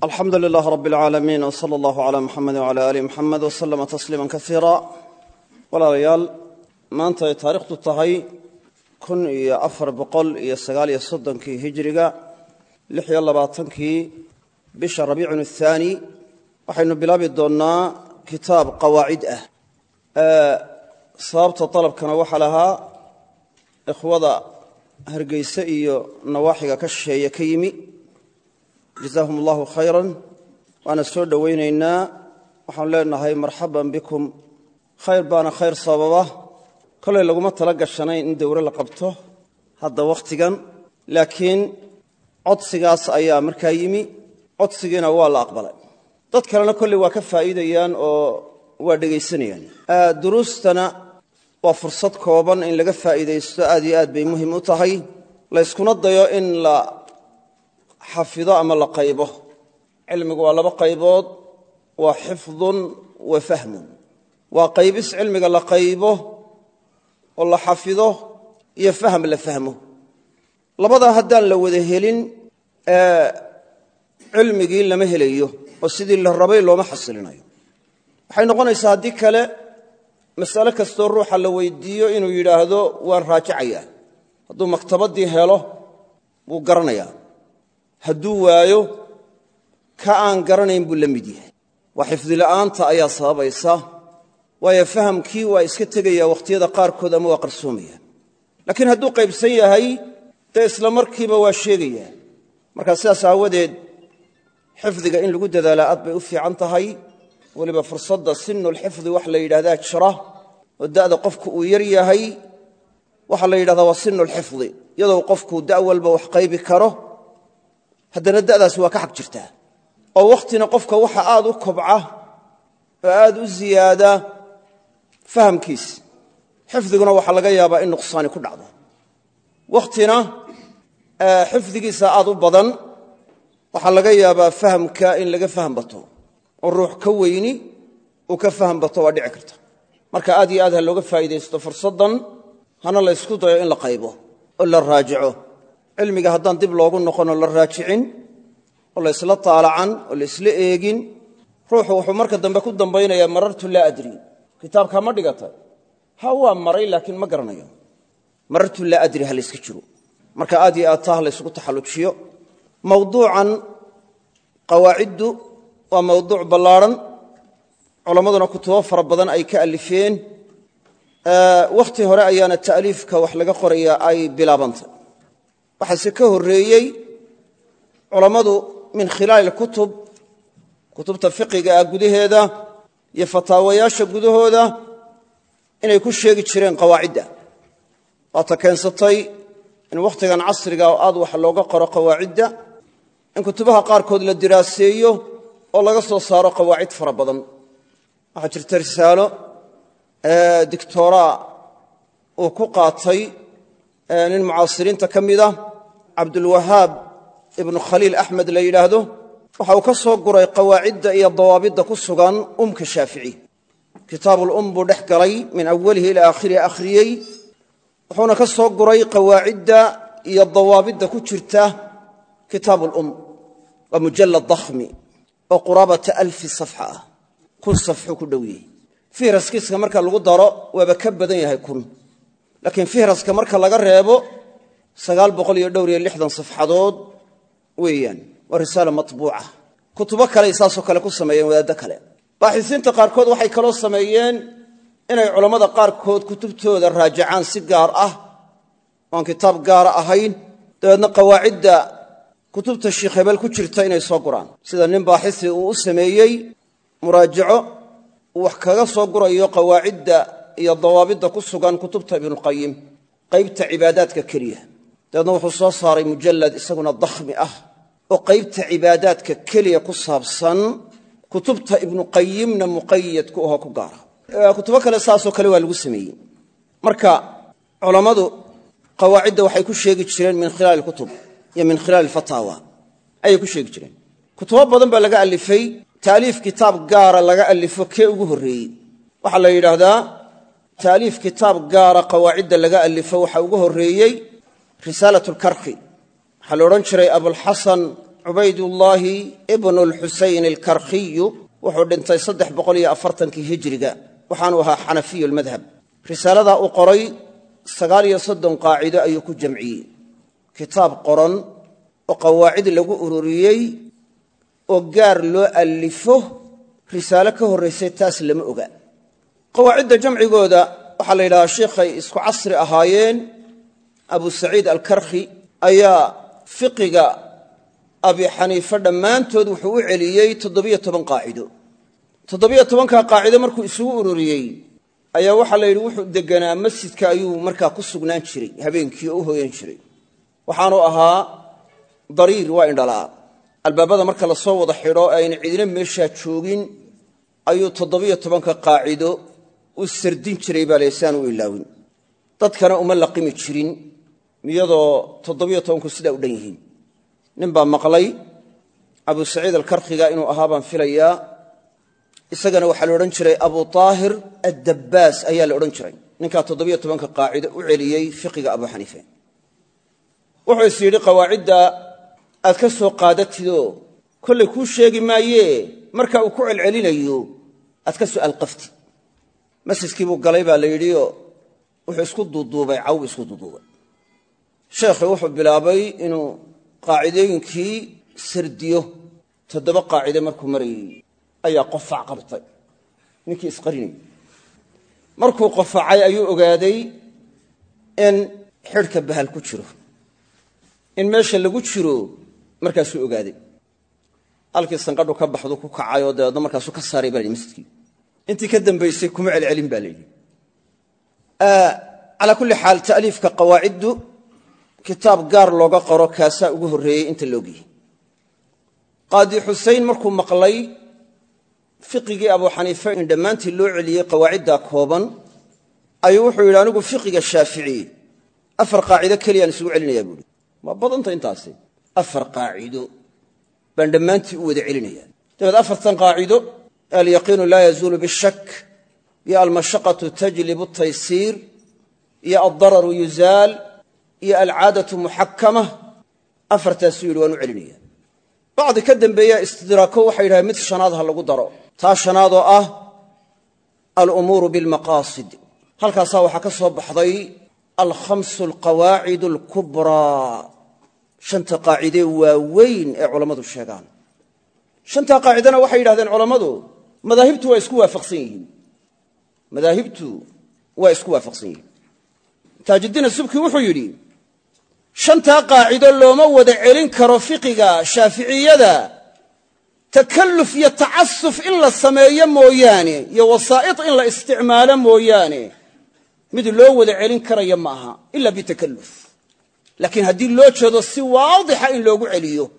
alxamdu lilaah rab اlcaalamiin wsala allahu cala muxamedi wcala ali muxamed waslama tasliima kasiira walaalayaal maanta ay taarikhtu tahay kun iyo afar boqol iyo sagaal iyo soddonkii hijiriga lix iyo labaatankii bisha rabiicun athaani. Waxaynu bilaabi doonnaa kitaab qawaacid ah. Sababta dalabkana waxaa lahaa ikhwada hargeyse iyo nawaaxiga ka shisheeye ka yimi jazaahum allahu khayran. Waana soo dhowaynaynaa. Waxaanu leenahay marxaban bikum. Khayr baana khayr sababa. Kollay laguma tala gashanayn in dowro la qabto hadda wakhtigan laakiin codsigaas ayaa markaa yimi. Codsigiina waa la aqbalay. Dad kalena kolley waa ka faa'iidayaan oo waa dhegaysanayaan. Duruustana waa fursad kooban in laga faa'iidaysto. Aad iyo aad bay muhiim u tahay. Layskuna dayo in la xafido ama la qaybo. Cilmigu waa laba qaybood. Waa xifdun wa fahmun. Waa qaybis cilmiga la qaybo oo la xafido iyo faham la fahmo. Labadaa haddaan la wada helin cilmigii lama helayo oo sidii la rabay looma xasilinayo. Waxay noqonaysaa haddii kale masale kastoo ruuxa la weydiiyo inuu yidhaahdo waan raajacayaa hadduu maktabaddii helo wuu garanayaa hadduu waayo ka aan garanayn buu la mid yahay. Waa xifdila'aanta ayaa sababaysa. Waayo fahamkii waa iska tegaya wakhtiyada qaarkood ama waa qarsoomaya. Laakiin hadduu qaybsan yahay dee isla markiiba waa sheegaya markaa sidaas aawadeed xifdiga in lagu dadaalaa aad bay u fiican tahay. Weliba fursadda sinulxifdi wax la yidhahdaa jira oo da'da qofku uu yar yahay waxaa la yidhahdaa waa sinulxifdi iyadoo qofku da' walba wax qaybi karo haddana da'daasi waa ka xag jirtaa oo wakhtina qofka waxa aad u kobca oo aad u ziyaada fahamkiis. Xifdiguna waxaa laga yaabaa in nuqsaani ku dhacdo. Wakhtina xifdigiisa aad u badan waxaa laga yaabaa fahamka in laga faham bato oo ruux ka weyni uu ka faham bato waa dhici karta. Marka aad iyo aad ha looga faa'iidaysto fursaddan hana la ysku dayo in la qaybo oo la raajico cilmiga haddaan dib loogu noqonoo la raajicin oo la ysla taalacan oo la isla eegin ruuxu wuxuu marka dambe ku dambaynayaa marartu laa adri. Kitaabkaa ma dhigatay ha maray laakiin ma garanayo. Marartu laa adri ha layska jiro. Marka aad iyo aad taa ha laysugu taxallujiyo mawduucan qawaaciddu waa mawduuc ballaadhan culammaduna kutubo fara badan ay ka alifeen. Wakhti hore ayaana ta'liifka wax laga qorayaa ay bilaabantay waxaase ka horreeyey culammadu min khilaali kutub kutubta fiqiga ah gudaheeda iyo fataawayaasha gudahooda inay ku sheegi jireen qawaacidda. Waata keensatay in wakhtigan casriga oo aad wax looga qoro qawaacidda in kutubaha qaarkood la diraaseeyo oo laga soo saaro qawaacid fara badan. Waxaa jirta risaalo dictoraa uu ku qaatay nin mucaasiriinta ka mida cabdulwahaab ibnu khaliil axmed la yidhaahdo waxa uu ka soo guray qawaacidda iyo dawaabidda ku sugan umka shaafici. Kitaabulum buu dhex galay min awalihi ilaa aakhirihi akhriyey wuxuuna ka soo guray qawaacidda iyo dawaabidda ku jirta kitaabulum waa mujallad dakhmi oo quraabata alfi safxa ah kun safxuu ku dhow yahay fihraskiiska marka lagu daro waaba ka badan yahay kun laakiin fihraska marka laga reebo sagaal boqol iyo dhowr iyo lixdan safxadood weeyaan waa risaala matbuuca. Kutubo kale saasoo kale ku sameeyeen wadaaddo kale. Baaxisiinta qaarkood waxay kaloo sameeyeen inay culammada qaarkood kutubtooda raajacaan si gaar ah oan kitaab gaara ahayn. Dabeedna qawaacidda kutubta sheikh hebel ku jirta inay soo guraan. Sida nin baaxisi uu u sameeyey muraajaco uu wax kaga soo gurayo qawaacidda iyo dawaabidda ku sugan kutubta ibnuqayim qaybta cibaadaadka keliya dabeedna wuxuu soo saaray mujallad isaguna dakhmi ah oo qaybta cibaadaadka keliya ku saabsan kutubta ibnuqayimna muqayad ku ahoo ku gaara. Kutubo kale saasoo kale waa lagu sameeyey. Marka culammadu qawaacidda waxay ku sheegi jireen min khilaali kutub iyo min khilaali fataawa ayay ku sheegi jireen. Kutubo badan baa laga alifay taaliif kitaab gaara laga alifo kee ugu horreeyey. Waxaa la yidhaahdaa taaliif kitaab gaara qawaacidda laga alifo waxaa ugu horreeyey risaalat lkarki waxaa la odhan jiray abulxasan cubaydullaahi ibnu lxusayn alkarkhiyu wuxuu dhintay saddex boqol iyo afartankii hijiriga. Waxaanu ahaa xanafiyu lmadhab risaaladaa uu qoray sagaal iyo soddon qaacido ayuu ku jamciyey. Kitaab qoran oo qawaacid lagu ururiyey oo gaar loo allifo risaalo ka horraysay taas lama oga. Qawaacidda jamcigooda waxaa la yidhahdaa sheikhay isku casri ahaayeen abu saciid alkarkhi ayaa fiqiga abi xaniife dhammaantood wuxuu u celiyey toddobiyo toban qaacido. Toddobiyo tobankaa qaacido markuu isugu ururiyey ayaa waxaa la yidhi wuxuu deganaa masjidka ayuu markaa ku sugnaan jiray habeenkii oo u hoyan jiray. Waxaanu ahaa dariir waa indhalaa albaabada marka la soo wada xidho ee ayna cidina meeshaa joogin ayuu toddobiyo tobanka qaacido u sardin jiray baa leesaan u ilaawin. Dadkana uma laqimi jirin iyadoo toddobiyo tobanku sidaa u dhan yihiin. Nin baa maqlay abu saciid alkarkhiga inuu ahaa baan filayaa isagana waxaa la odhan jiray abu aahir addabbaas ayaa la odhan jiray. Ninkaa toddobiyo tobanka qaacido u celiyey fiqiga abu xaniife. Wuxuu is yidhi qawaacidda aad ka soo qaadatidoo kollay kuu sheegi maayee marka uu ku celcelinayo aad ka soo alqafti masjidkii buu galay baa la yidhioo wuxuu isku duuduubay cawb isku duuduubay sheekhii wuxuu bilaabay inuu qaacidooyinkii sardiyo toddoba qaacide markuu marayey ayaa qofac qabtay. Ninkii isqarinayay markuu qofacay ayuu ogaaday in xidhka bahal ku jiro. In meesha lagu jiro markaasuu ogaaday. Halkii sanqadhu ka baxdu ku kacay oo dabeedna markaasuu ka saaray baa masjidkii intii ka dambaysay kuma celcelin baa la yidhi. Calaa kulli xaal ta'liifka qawaaciddu kitaab gaar looga qoro kaasaa ugu horreeyey inta loogiyey qaadi xusein markuu maqlay fiqigii abu xaniife in dhammaantii loo celiyey qawaaciddaa kooban ayuu wuxuu yidhi anigu fiqiga shaafici afar qaacido keliyaan isugu celinayaa buuhi waa badanta intaasi afar qaacido baan dhammaantii u wada celinayaa. Dabeed afartan qaacido alyaqiinu laa yazuulu bishak iyo almashaqatu tajlibu taysiir iyo addararu yuzaal iyo alcaadatu muxakama afartaasuu yidhi waan u celinaya. Bacdi ka dambeeya istidraako waxay yidhahdeen mid shanaad ha lagu daro. Taa shanaadoo ah alumuuru bilmaqaasid halkaasaa waxaa ka soo baxday alkhamsu alqawaacid alkubraa shanta qaacidee waaweyn ee culammadu sheegaan. Shantaa qaacidana waxay yidhahdeen culammadu madaahibtu waa isku waafaqsan yihiin. Madaahibtu waa isku waafaqsan yihiin. Taajiddiin asubki wuxuu yidhi shantaa qaacido looma wada celin karo fiqiga shaaficiyada. Takalluf iyo tacasuf in la sameeyo mooyaane iyo wasaa'id in la isticmaalo mooyaane mid loo wada celin karaya ma aha ila bitakalluf. Laakiin haddii loo jeedo si waadixa in loogu celiyo.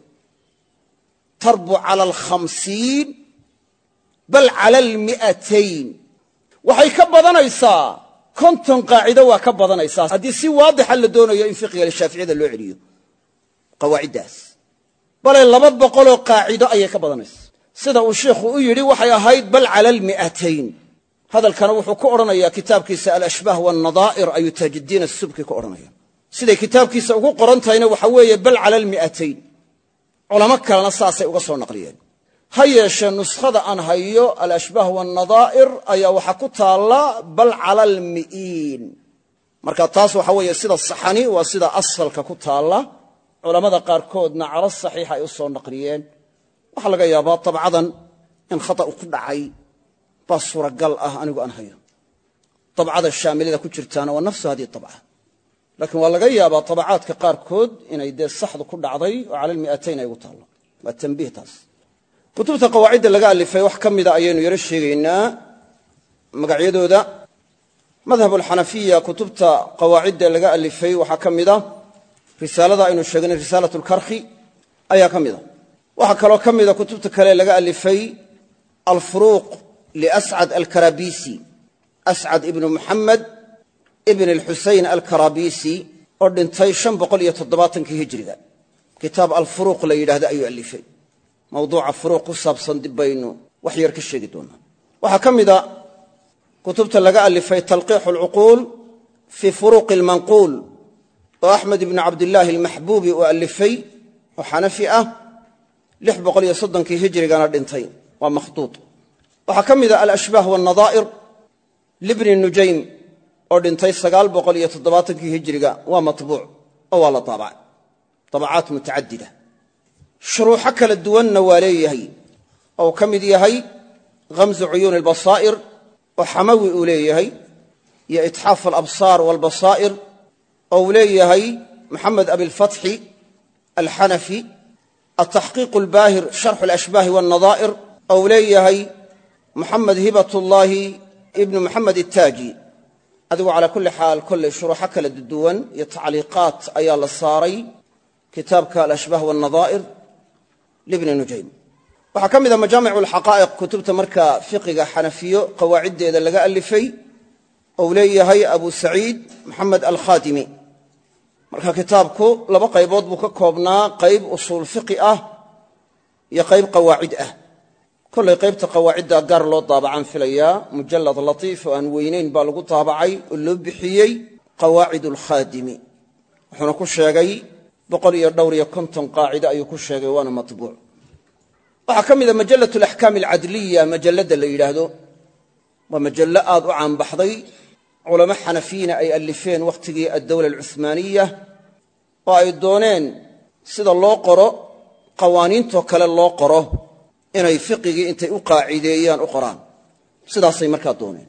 Tarbu cala alkhamsiin bal cala almi'atayn waxay ka badanaysaa konton qaacido waa ka badanaysaa. Haddii si waadixa la doonayo in fiqiga shaaficiyada loo celiyo. Qawaaciddaas bale laba boqoloo qaacido ayay ka badanaysaa sida uu sheikhu u yidhi waxay ahayd bal cala almi'atayn hadalkana wuxuu ku odhanayaa kitaabkiisa alashbaah wannadaa'ir ayuu taajiddiin asubki ku odhanaya. Siday kitaabkiisa ugu qoran tahayna waxa weeye bal cala almi'atayn culamo kalena saasay uga soo naqliyeen ha yeeshee nuskhada aan hayo alashbaah wannadaa'ir ayaa waxaa ku taalla bal cala almi'iin marka taas waxa weeye sida saxani waa sida asalka ku taalla. Culammada qaarkoodna cala saxiix ay u soo naqliyeen waxaa laga yaabaa dabcadan in khata' ku dhacay. Baa suuragal ah anigu aan hayo. Dabcada shaamilada ku jirtaana waa nafsu haddii dabca laakiin waa laga yaabaa tabacaadka qaarkood inay dee saxdu ku dhacday oo cala almi'atayn ay ugu taallo waa tambiih taas kutubta qawaacidda laga alifay wax ka mida ayaynu yaro sheegaynaa magacyadooda. Madhab alxanafiya kutubta qawaacidda laga alifay waxaa ka mida risaalada aynu sheegnay risaalat lkarkhi ayaa ka mida. Waxaa kaloo ka mida kutubta kale laga alifay alfuruuq liascad alkarabisi. Ascad ibnu muxamed ibn alxusayn alkarabisi oo dhintay hijriga. Kitaab alfuruuq la yidhahdo ayuu alifay mawduuca furuuq ku saabsan dib baynu wax yar ka sheegi doonaa. Waxaa ka mida kutubta laga alifay talqiixu alcuquul fii furuuqi almanquul oo axmed ibnu cabdillaahi almaxbuubi uu alifay oo xanafi ah soddonkii hijrigana dhintay. Waa makhduud. Waxaa ka mida alashbaah walnadaa'ir libni nujaym oo dhintay sagaal boqol iyo toddobaatankii hijriga. Waa matbuuc oo waa la taabacay tabacaat mutacadida shuruuxo kala duwanna waa leeyahay. Oo ka mid yahay khamsu cuyuuni albasaa'ir oo xamawi uu leeyahay iyo itxaaf alabsaar walbasaa'ir oo uu leeyahay maxamed abilfatxi alxanafi altaxqiiq albaahir sharxu alashbaahi walnadaa'ir oo uu leeyahay moxamed hibatullaahi ibnu moxamed attaaji adigu calaa kulli xaal kollay shuruuxo kala duwan iyo tacliiqaat ayaa la saaray kitaabka alashbaah walnadaa'ir libni nujaym waxaa ka mida majaamicu alxaqaa'iq kutubta marka fiqiga xanafiyo qawaaciddeeda laga alifay ou leeyahay abu saciid maxamed alkhaadimi marka kitaabku laba qaybood buu ka koobnaa qayb usuul fiqi ah iyo qayb qawaacid ah. kollay qaybta qawaacidda gaar loo daabacaan filayaa mujallad latiif oo aan weynayn baa lagu daabacay boqol iyo dhowr iyo konton qaacide ayuu ku sheegay waana matbuuc. Waxaa ka mida majallat alaxkaam alcadliya majalladda la yidhaahdo. Waa majallo aad u caanbaxday. Culamo xanafiyiina ay allifeen wakhtigii addowla alcuhmaaniya oo ay dooneen sida loo qoro qawaaniintoo kale loo qoro inay fiqigii intay u qaacideeyaan u qoraan. Sidaasay markaa dooneen.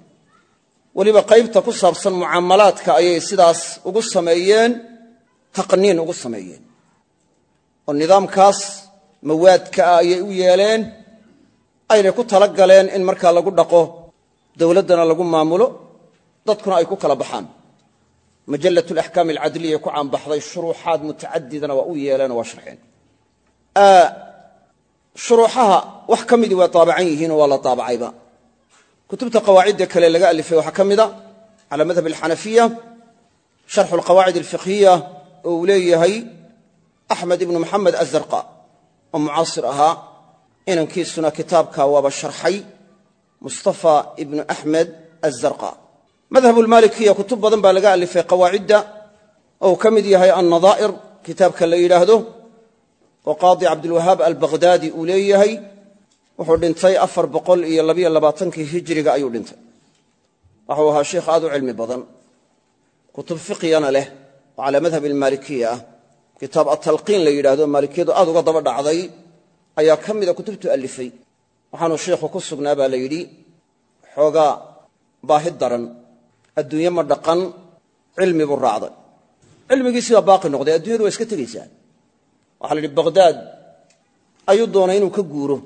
Weliba qaybta ku saabsan mucaamalaadka ayay sidaas ugu sameeyeen taqniin ugu sameeyeen. Oo nidaamkaas mawaadka ah ayay u yeeleen aynay ku tala galeen in markaa lagu dhaqo dowladdana lagu maamulo dadkuna ay ku kala baxaan. Majallat alaxkaam alcadliya ku caanbaxday shuruuxaad mutacadidana waa u yeeleenoo waa sharxeen shuruuxaha wax ka midii waa taabacan yihiinoo waa la taabacayba. Kutubta qawaacidda kale laga alifay waxaa ka mida cala madhab alxanafiya sharxu alqawaacid alfiqhiya uu leeyahay axmed ibnu maxamed azarqa oo mucaasir ahaa. Inankiisuna kitaabka waaba sharxay mustafa ibnu axmed azarqa. Madhab lmaalikiya kutub badan baa laga alifay qawaacidda oo ka mid yahay annadaa'ir kitaabka la yidhaahdo oo qaadi cabdilwahaab albaqhdaadi uu leeyahay. Wuxuu dhintay afar boqol iyo labiyo labaatankii hijiriga ayuu dhintay. Waxuu ahaa sheikh aad u cilmi badan kutub fiqiyana leh oo calaa madhab almaalikiya ah. Kitaab atalqiin la yidhaahdo maalikiyadu aad uga daba dhacday ayaa ka mida kutubtu alifay waxaanuu sheikhu ku sugnaa baa la yidhi xoogaa baahi daran adduunye ma dhaqan cilmi buu raacday. Cilmigiisii baa baaqi noqday addunyadu waa iska tegaysaa waxaa la yidhi bakhdaad ayuu doonay inuu ka guuro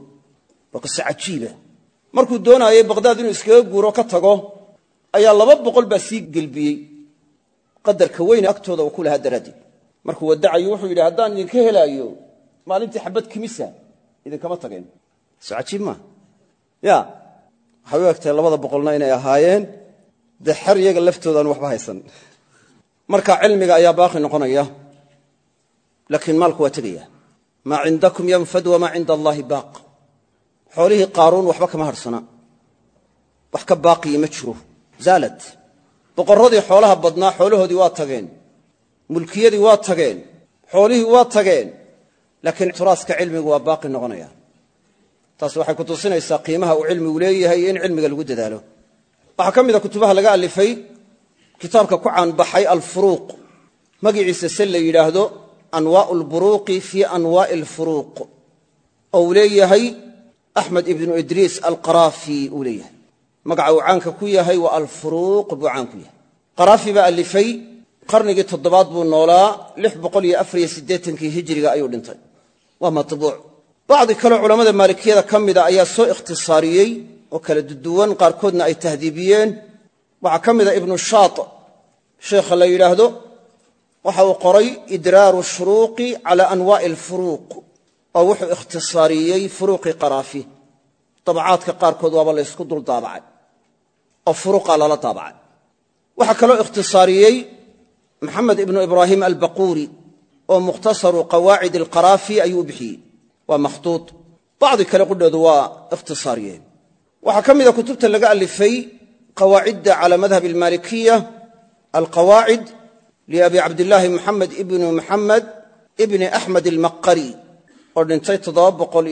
waa qise cajiiba. Markuu doonaayey bakhdaad inuu iskaga guuro ka tago ayaa laba boqol baa sii gelbiyey qadarka weyne agtooda uu ku lahaa daraaddeed. Markuu waddacayo wuxuu yidhi haddaan idinka helaayo maalintii xabad kimisa idinkama tageen. So cajiib maa ya waxay u egtahay labada boqolna inay ahaayeen dee xer iyaga laftooda aan waxba haysan. Marka cilmiga ayaa baaqi noqonaya laakiin maalku waa tegaya maa cindakum yanfad wamaa cinda allaahi baaq. Xoolihii qaaruun waxba kama hadhsana wax ka baaqiyi ma boqorradii xoolaha badnaa xoolahoodii waa tageen. Mulkiyadii waa tageen. Xoolihii waa tageen. Laakiin turaaska cilmigu waa baaqi noqonaya. Taas waxay ku tusinaysaa qiimaha uu cilmigu leeyahay in cilmiga lagu dadaalo. Waxaa ka mida kutubaha laga alifay kitaabka ku caanbaxay alfuruuq. Magiciisa se la yidhaahdo anwaau lburuuqi fii anwaa'i alfuruuq oo uu leeyahay axmed ibnu idriis alqaraafi uu leeyahay magaca uu caanka ku yahay waa alfuruuq buu caan ku yahay. Qaraafi baa alifay qarnigii toddobaad buu noolaa siddeetankii hijiriga ayuu dhintay. Waa matbuuc. Bacdi kaleo culammada maalikiyada ka mida ayaa soo ikhtisaariyey oo kala duduwan qaarkoodna ay tahdiibiyeen. Waxaa ka mida ibnu shaat sheekha la yidhaahdo waxa uu qoray idraaru shuruuqi cala anwaa'i alfuruuq oo wuxuu ikhtisaariyey furuuqii qaraafi dabacaadka qaarkood waaba laysku dul daabacay oo furuuqa lala daabacay waxaa kaloo ikhtisaariyey maxamed ibnu ibraahim albaquuri oo mukhtasaru qawaacid alqaraafi ayuu u bixiyey. Waa makhtuud. Bacdi kale qudhoodu waa ikhtisaariyeen. Waxaa ka mida kutubta laga alifay qawaacidda cala madhab almaalikiya alqawaacid liabi cabdillaahi maxamed ibnu maxamed ibni axmed almaqari oo dhintay toddoba boqol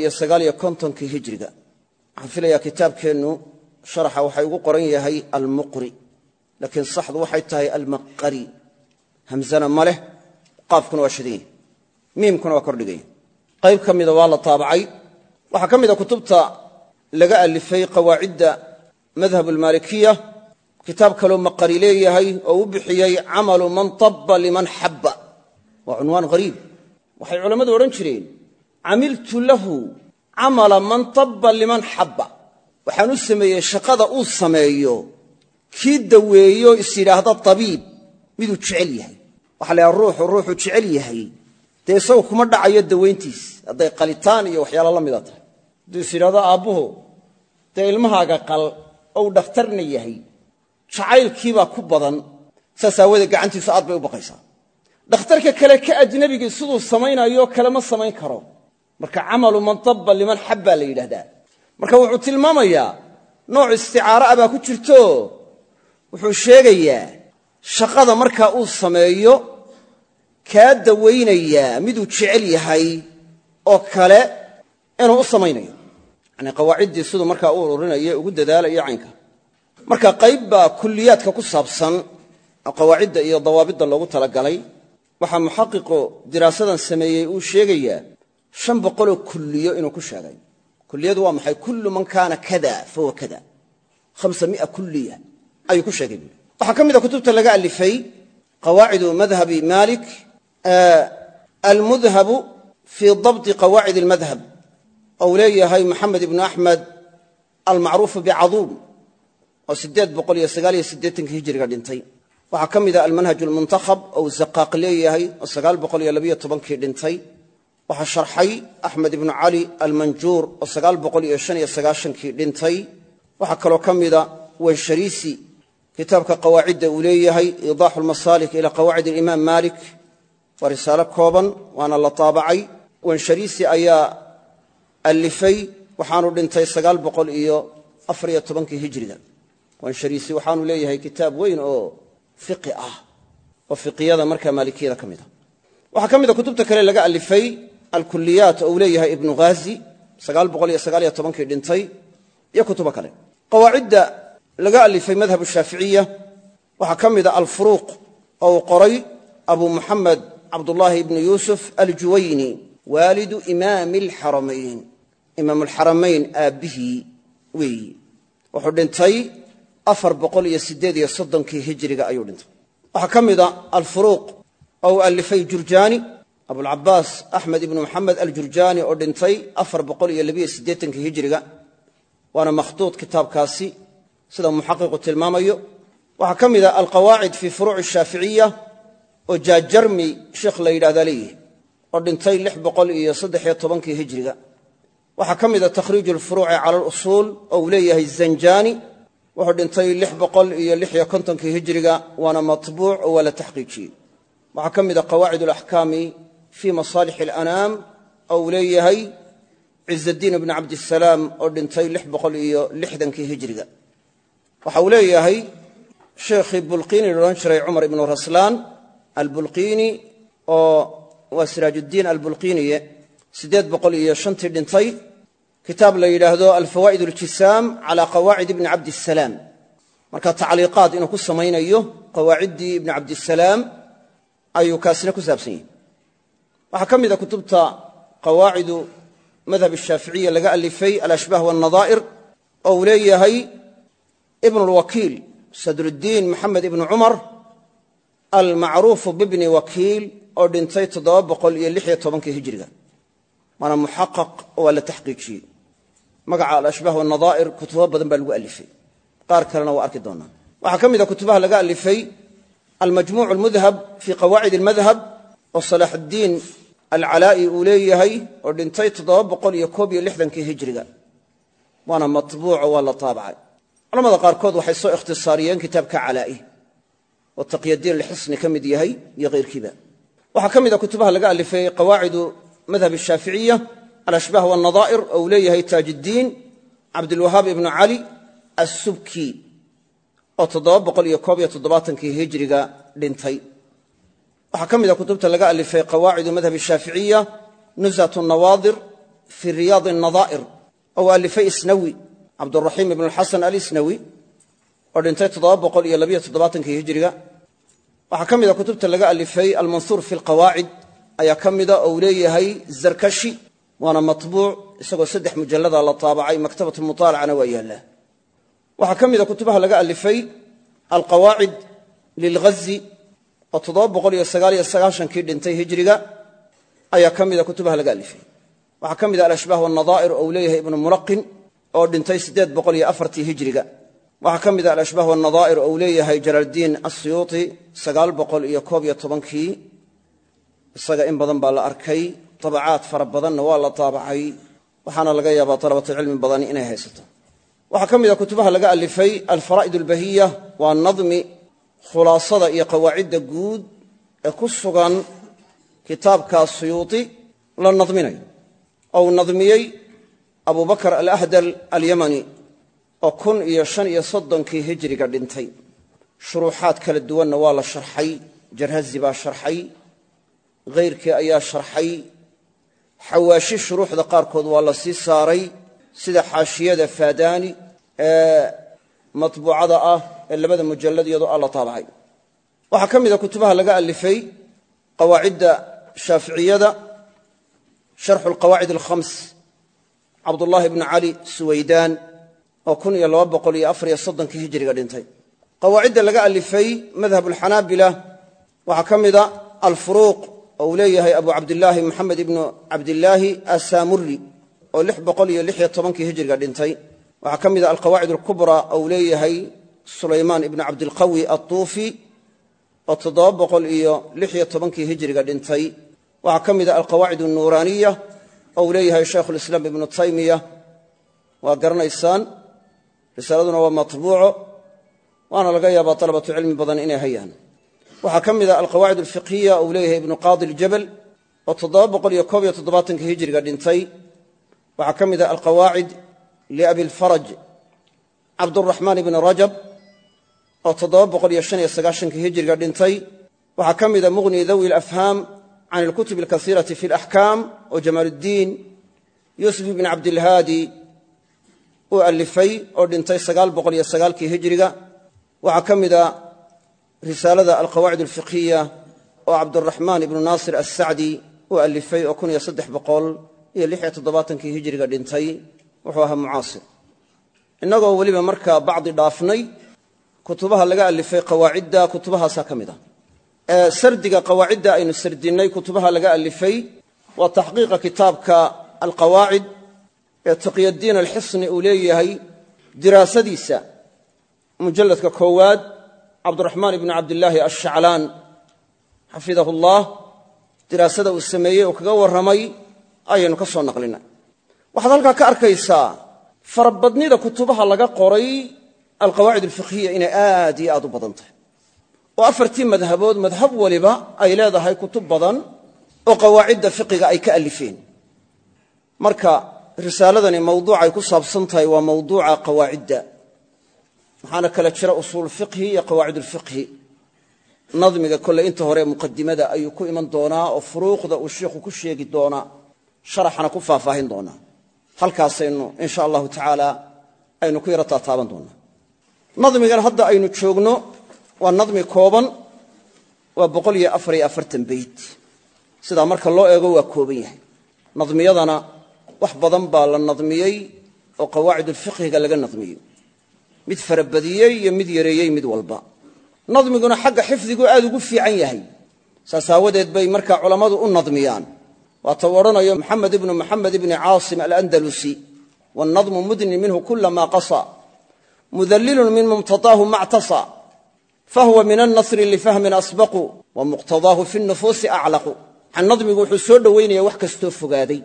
sharaxa waxay ugu qoran yahay almuqri. Laakiin saxdu waxay tahay almaqari. Hamzana ma leh qaafkuna waa shidan miimkuna waa kordhiganya qayb ka mida waa la taabacay. Waxaa ka mida kutubta laga alifay qawaacidda madhab almaalikiya kitaab kaloo maqari leeyahay oo u bixiyey camalu man tabba liman xabba waa cunwaan hariib waxay culammadu odhan jireen camiltu lahu camala man tabba liman xabba waxaan u sameeyey shaqada uu sameeyo. Kii daweeyo is yidhaahda tabiib. Miduu jecel yahay. Waxa la yhaha ruuxu ruuxuu jecel yahay. Dee isagu kuma dhacayo dawayntiis hadday qalitaan iyo waxyaalo la mida tahay. Hadduu is yidhahdo aabbuhu dee ilmahaaga qal ou dhakhtarna yahay. Jacaylkiibaa ku badan. Saas aawoodee gacantiisu aad bay u baqaysaa. Dhakhtarka kale ka ajnabigii siduu samaynayo kale ma samayn karo. Marka camalu man tabba liman xabbaa la yidhahdaa marka wuxuu tilmaamayaa nooc isticaaro ah baa ku jirto. Wuxuu sheegayaa shaqada markaa uu sameeyo kaa dawaynayaa miduu jecel yahay oo kale inuu u samaynayo. Yanii qawaaciddii siduu markaa u ururinayo ugu dadaalayo caynka. Marka qayb baa kulliyaadka ku saabsan oo qawaacidda iyo dawaabidda loogu talagalay. Waxaa muxaqiqu diraasadan sameeyey uu sheegayaa shan boqoloo kulliyo inuu ku sheegay kulliyadu waa maxay? Kullu man kaana kada fahuwa kada. Hamsa mia kulliya. Ayuu ku sheegay buui waxaa ka mid a kutubta laga alifay qawaacidu madhabi malik almudhabu fii dabdi qawaacid almadhab ou leeyahay maxamed ibnu axmed almacruufu bicaduum oo siddeed boqol iyo sagaal iyo siddeetankii hijiriga dhintay. Waxaa ka mid a almanhaj almuntakhab ou zaqaaq leeyahay oo sagaal boqol iyo labiyo tobankii dhintay waxaa sharxay axmed ibnu cali almanjuur oo sagaal boqol iyo shan iyo sagaashankii dhintay. Waxaa kaloo ka mida wanshariisi kitaabka qawaacidda uu leeyahay iidaaxu lmasaalik ila qawaacid alimaam malik waa risaalo kooban waana la taabacay. Wanshariisi ayaa alifay waxaanu dhintay sagaal boqol iyo afariyo tobankii hijriga. Wanshariisi waxaanu leeyahay kitaab weyn oo fiqi ah oo fiqiyada markaa maalikiyada ka mid a. Waxaa ka mid a kutubta kale laga alifay alkuliyaat oo uu leeyahay ibnu iyo tobankii dhintay iyo kutubo kale. Qawaacidda laga alifay madhab shaaficiya waxaa ka mid a alfuruuq oo uu qoray abu muxamed cabdullaahi ibnu yuusuf aljuwayni waalidu imaami alxaramayn imaam alxaramayn aabbihii weeyi. Wuxuu dhintay soddonkii hijiriga ayuu dhintay. Waxaa ka mid a alfuruuq oo uu alifay jurjaani abulcabaas axmed ibnu maxamed aljurjaani oo dhintay afar boqol iyo labiyo siddeetankii hijiriga. Waana makhduud kitaabkaasi sida muxaqiqu tilmaamayo. Waxaa ka mid a alqawaacid fii furuuci shaaficiya oo jaajarmi sheikh la yidhahdaa leeyihi oo dhintay lix boqol iyo saddexiyo tobankii hijiriga. Waxaa ka mid a takhriiju alfuruuci cala alusuul oo uu leeyahay zanjani wuxuu dhintay kontonkii hijiriga waana matbuuc oo waa la taxqiijiyey. Waxaa ka mid a qawaacid alaxkaami fii masaalix alanaam oo uu leeyahay ciزadiin ibnu cabdisalaam oo dhintay lix boqol iyo lixdankii hijiriga waxa uu leeyahay sheekhii bulqiini la odhan jiray cumar ibnu raslaan albulqiini oo waa siraajuddiin albulqiiniye siddeed boqol iyo shantii dhintay. Kitaab la yidhaahdo alfawaa'id aljisaam calaa qawaacid ibni cabdisalaam marka tacliiqaad inuu ku samaynayo qawaaciddii ibni cabdisalaam ayuu kaasina ku saabsan yahi waxaa ka mid a kutubta qawaacidu madhab ashaaficiya laga alifay alashbaah walnadaa'ir oo uu leeyahay ibnu lwakiil sadruddiin maxamed ibnu cumar almacruufu bibni wakiil oo dhintay toddoba boqol iyo lixiyo tobankii hijiriga waana muxaqaq waa la taxqiijiyey. Magaca alashbaah walnadaa'ir kutubo badan baa lagu alifay. Qaar kalena waa arki doonaa waxaa ka mid a kutubaha laga alifay almajmuuc almudhab fii qawaacid almadhab oo salaaxuddiin alcalaa'i uu leeyahay oo dhintay toddoba boqol iyo koob iyo lixdankii hijiriga waana matbuuco waa la taabacay. Culamada qaarkood waxay soo ikhtisaariyeen kitaabka calaa'i oo taqyadiin alxisni ka mid yahay iyo hayrkiiba waxaa ka mid a kutubaha laga alifay qawaacidu madhab ashaaficiya alashbaah walnadaa'ir oo uu leeyahay taajiddiin cabdilwahaab ibnu cali assubki oo toddoba boqol iyo koob iyo toddobaatankii hijiriga dhintay waxaa ka mid a kutubta laga alifay qawaacidu madhab shaaficiya nuzhat nawaadir fi riyaad nadaa'ir oo alifay isnawi cabduraxiim ibn xasan alisnawi oo dhintay toddoba boqol iyo labiyo toddobaatankii hijiriga. Waxaa ka mida kutubta laga alifay almansuur fi lqawaacid ayaa ka mida oo uu leeyahay zarkashi waana matbuuc isagoo saddex mujallada la taabacay maktabat mutaalacana waa yaallaa. Waxaa ka mida kutubaha laga alifay alqawaacid lilghazi oo sagaashankii dhintay hijiriga ayaa ka mida kutubaha laga alifay. Waxaa ka mida alashbaah wanadaa'ir oo uu leeyahay ibnu mulaqin oo dhintay hijiriga. Waxaa ka mida alashbaah wanadaa'ir oo uu leeyahay jalaaldiin asiyuuti tobankii. Isaga in badan baa la arkay tabacaad fara badanna waa la taabacay waxaana laga yaabaa dalabatulcilmi badani inay haysato. Waxaa ka mida kutubaha laga alifay alfaraa'id albahiya waa nadmi khulaasada iyo qawaacidda guud ee ku sugan kitaabka suyuuti la nadminayo oo uu nadmiyey abubakar alahdal alyamani oo kun iyo shan iyo soddonkii hijiriga dhintay. Shuruuxaad kala duwanna waa la sharxay jarhazi baa sharxay khayrkii ayaa sharxay xawaashi shuruuxda qaarkood waa la sii saaray sida xaashiyada faadaani ee matbuucada ah ee labada mujallad iyadoo ah la taabacay waxaa ka mida kutubaha laga alifay qawaacidda shaaficiyada sharxu alqawaacid alkhams cabdullaahi bnu cali suwaydaan oo kun iyo laba boqol iyo dhintay. Qawaacidda laga alifay madhab alxanaabila waxaa ka mida alfuruuq oo uu leeyahay abu cabdilaahi moxamed ibnu cabdilaahi asaamuri oo lix boqol iyo lix dhintay. Waxaa ka mida alqawaacid alkubra oo leeyahay sulaymaan ibnu cabdilqawi atuufi oo toddoba boqol iyo lix iyo tobankii hijiriga dhintay. Waxaa ka mida alqawaacid alnuuraaniya oo uu leeyahay shaykhulislaam ibnu taymiya waa garanaysaan risaaladuna waa matbuuco waana laga yaabaa dalabatu cilmi badan inay hayaan. Waxaa ka mida alqawaacid alfiqhiya uu leeyahay ibnu qaadi ljabal oo toddoba boqol iyo koob iyo toddobaatankii hijiriga dhintay. Waxaa ka mida alqawaacid liabi lfaraj cabduraxmaan ibni rajab oo toddoba boqol iyo shan iyo sagaashankii hijiriga dhintay waxaa ka mida mughni dawi lafhaam can alkutub alkasiirati fi alaxkaam oo jamaaluddiin yuusuf ibni cabdilhaadi uu alifay oo dhintay sagaal boqol iyo sagaalkii hijiriga. Waxaa ka mida risaalada alqawaacid alfiqhiya oo cabduraxmaan ibnu naasir assacdi uu alifay oo kun iyo saddex boqol iyo lix iyo toddobaatankii hijiriga dhintay wuxuu ahaa mucaasir. Innagoo weliba markaa bacdi dhaafnay kutubaha laga alifay qawaacidda kutubahaasaa ka mid ah. Sardiga qawaacidda aynu sardinnay kutubaha laga alifay waa taxqiiqa kitaabka alqawaacid ee taqyadiin alxisni uu leeyahay diraasadiisa. Mujalladka koowaad cabduraxmaan ibnu cabdilaahi ashaclaan xafidahu allah diraasada uu sameeyey oo kaga warramay ayaynu ka soo naqlinay. Waxaad halkaa ka arkaysaa farabadnida kutubaha laga qoray alqawaacid alfiqhiya inay aad iyo aad u badan tahay. oo afartii madhabood madhab waliba ay leedahay kutub badan oo qawaacidda fiqiga ay ka alifeen. Marka risaaladani mawduucay ku saabsan tahay waa mawduuca qawaacidda. Waxaana kale jira usuul fiqhi iyo qawaacid ulfiqhi nadmiga kolley inta hore muqadimada ayuu ku iman doonaa oo furuuqda uu sheikhu ku sheegi doonaa sharaxana ku faahfaahin doonaa. Ku yaro nadmigan hadda aynu joogno waa nadmi kooban waa boqol iyo afar iyo afartan beyt. Sidaa marka loo eego waa kooban yahay. Nadmiyadana wax badan baa la nadmiyey oo qawaacidulfiqhiga laga nadmiyey mid farabadiyey iyo mid yareeyey mid walba. Nadmiguna xagga xifdigu aad ugu fiican yahay. Saas bay markaa culammadu u nadmiyaan. Waata u odhanayo maxamed ibnu maxamed ibni caasim alandalusi wannadmu mudni minhu kula maa qasa mudallilun min mumtadaahu mactasa fahuwa min annasri lifahmin asbaqu wa muqtadaahu fi nufuusi aclaqu nadmigu wuxuu soo dhowaynaya wax kastoo fogaaday.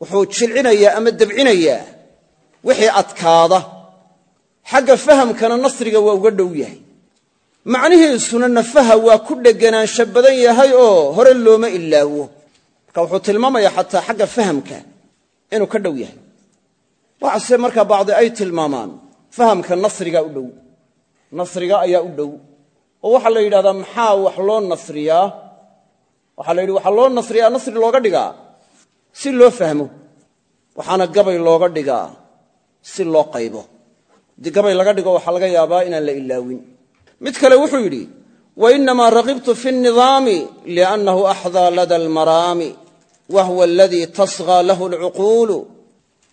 Wuxuu jilcinayaa ama debcinayaa wixii adkaada. Xagga fahamkana nasriga waa uga dhow yahay. Macnihiisuna nafaha waa ku dheganaansha badan yahay oo hore looma ilaawo marka wuxuu tilmaamayaa xataa xagga fahamka inuu ka dhow yahay. Waxase markaa bacdi ay tilmaamaan fahamka nasriga u dhow nasriga ayaa u dhow oo waxaa la yidhahdaa maxaa wax loo nasriyaa waxaa la yidhi waxaa loo nasriyaa nasri looga dhigaa si loo fahmo waxaana gabay looga dhigaa si loo qaybo haddii gabay laga dhigo waxaa laga yaabaa inaan la ilaawin mid kale wuxuu yidhi wainamaa raqibtu fi الnidaami liannahu axdaa lada almaraami wahwa aladii tasغى lahu اlcuquulu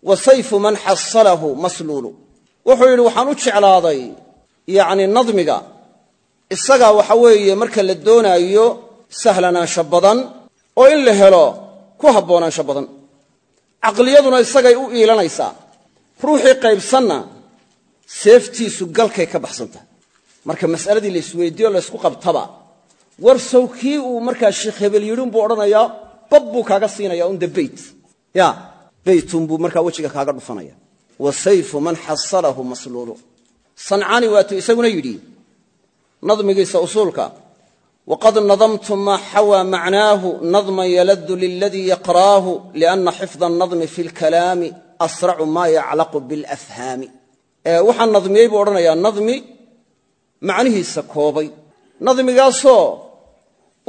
wa sayfu man xasalahu masluulu wuxuu yidhi waxaan u jeclaaday yacni nadmiga. Isagaa waxa weeye marka la doonaayo sahlanaansho badan oo in la helo ku habboonaansho badan. Caqliyaduna isagay u iilanaysaa. Ruuxii qaybsanna seeftiisu galkay ka baxsantahay marka mas'aladii la isweydiiyo laysku qabtaba. War sow kii uu markaa sheekh hebel yidhi unbuu odhanayaa bab buu kaaga siinaya un de beyt ya beytunbuu markaa wejiga kaaga dhufanaya wa sayfu man xasalahu masluulu. Sancaani waatuu isaguna yidhi nadmigiisa usuulka waqad nadamtu maa xawaa macnaahu nadman yaladu liladii yaqraahu lianna xifda anadmi fi lkalaami asracu maa yaclaqu bilafhaami waxaan nadmiyey buu odhanayaa nadmi macnihiisa koobay. Nadmigaasoo